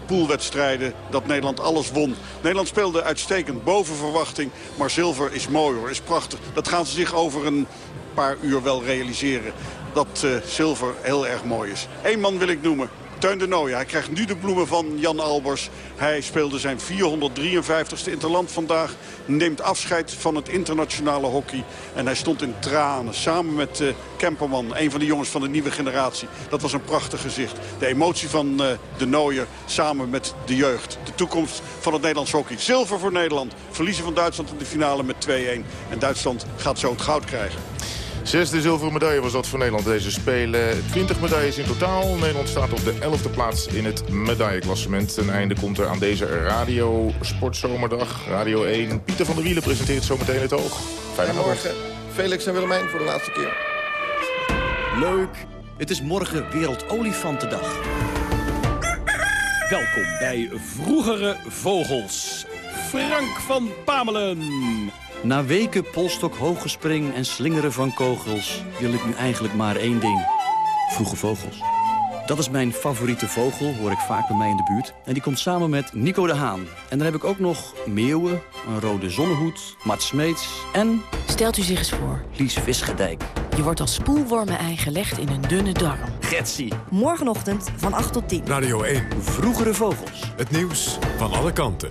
Speaker 1: poolwedstrijden dat Nederland alles won. Nederland speelde uitstekend boven verwachting. Maar zilver is mooi hoor, is prachtig. Dat gaan ze zich over een paar uur wel realiseren. Dat uh, zilver heel erg mooi is. Eén man wil ik noemen. Teun de Nooijen. Hij krijgt nu de bloemen van Jan Albers. Hij speelde zijn 453ste interland vandaag. Neemt afscheid van het internationale hockey. En hij stond in tranen samen met uh, Kemperman. Een van de jongens van de nieuwe generatie. Dat was een prachtig gezicht. De emotie van uh, de Nooier samen met de jeugd. De toekomst van het Nederlands hockey. Zilver voor Nederland. Verliezen van Duitsland in de finale met 2-1. En Duitsland gaat zo het goud krijgen.
Speaker 14: Zesde zilveren medaille was dat voor Nederland deze Spelen. 20 medailles in totaal. Nederland staat op de 11e plaats in het medailleklassement. Ten einde komt er aan deze radio sportzomerdag. Radio 1. Pieter van der Wielen presenteert zometeen het oog. Fijne
Speaker 4: morgen. Felix en Willemijn voor de laatste keer.
Speaker 28: Leuk. Het is morgen Wereldolifantendag.
Speaker 29: Welkom bij Vroegere Vogels. Frank van Pamelen.
Speaker 28: Na weken polstok hooggespring en slingeren van kogels... wil ik nu eigenlijk maar één ding. Vroege vogels. Dat is mijn favoriete vogel, hoor ik vaak bij mij in de buurt. En die komt samen met Nico de Haan. En dan heb ik ook nog meeuwen, een rode zonnehoed, Mart Smeets en...
Speaker 30: Stelt u zich eens voor.
Speaker 28: Lies Visgedijk.
Speaker 30: Je wordt als spoelwormen-ei gelegd in een dunne darm.
Speaker 28: Getsie.
Speaker 30: Morgenochtend van 8 tot 10.
Speaker 6: Radio 1.
Speaker 28: Vroegere vogels.
Speaker 6: Het nieuws van alle kanten.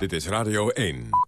Speaker 6: Dit is Radio 1.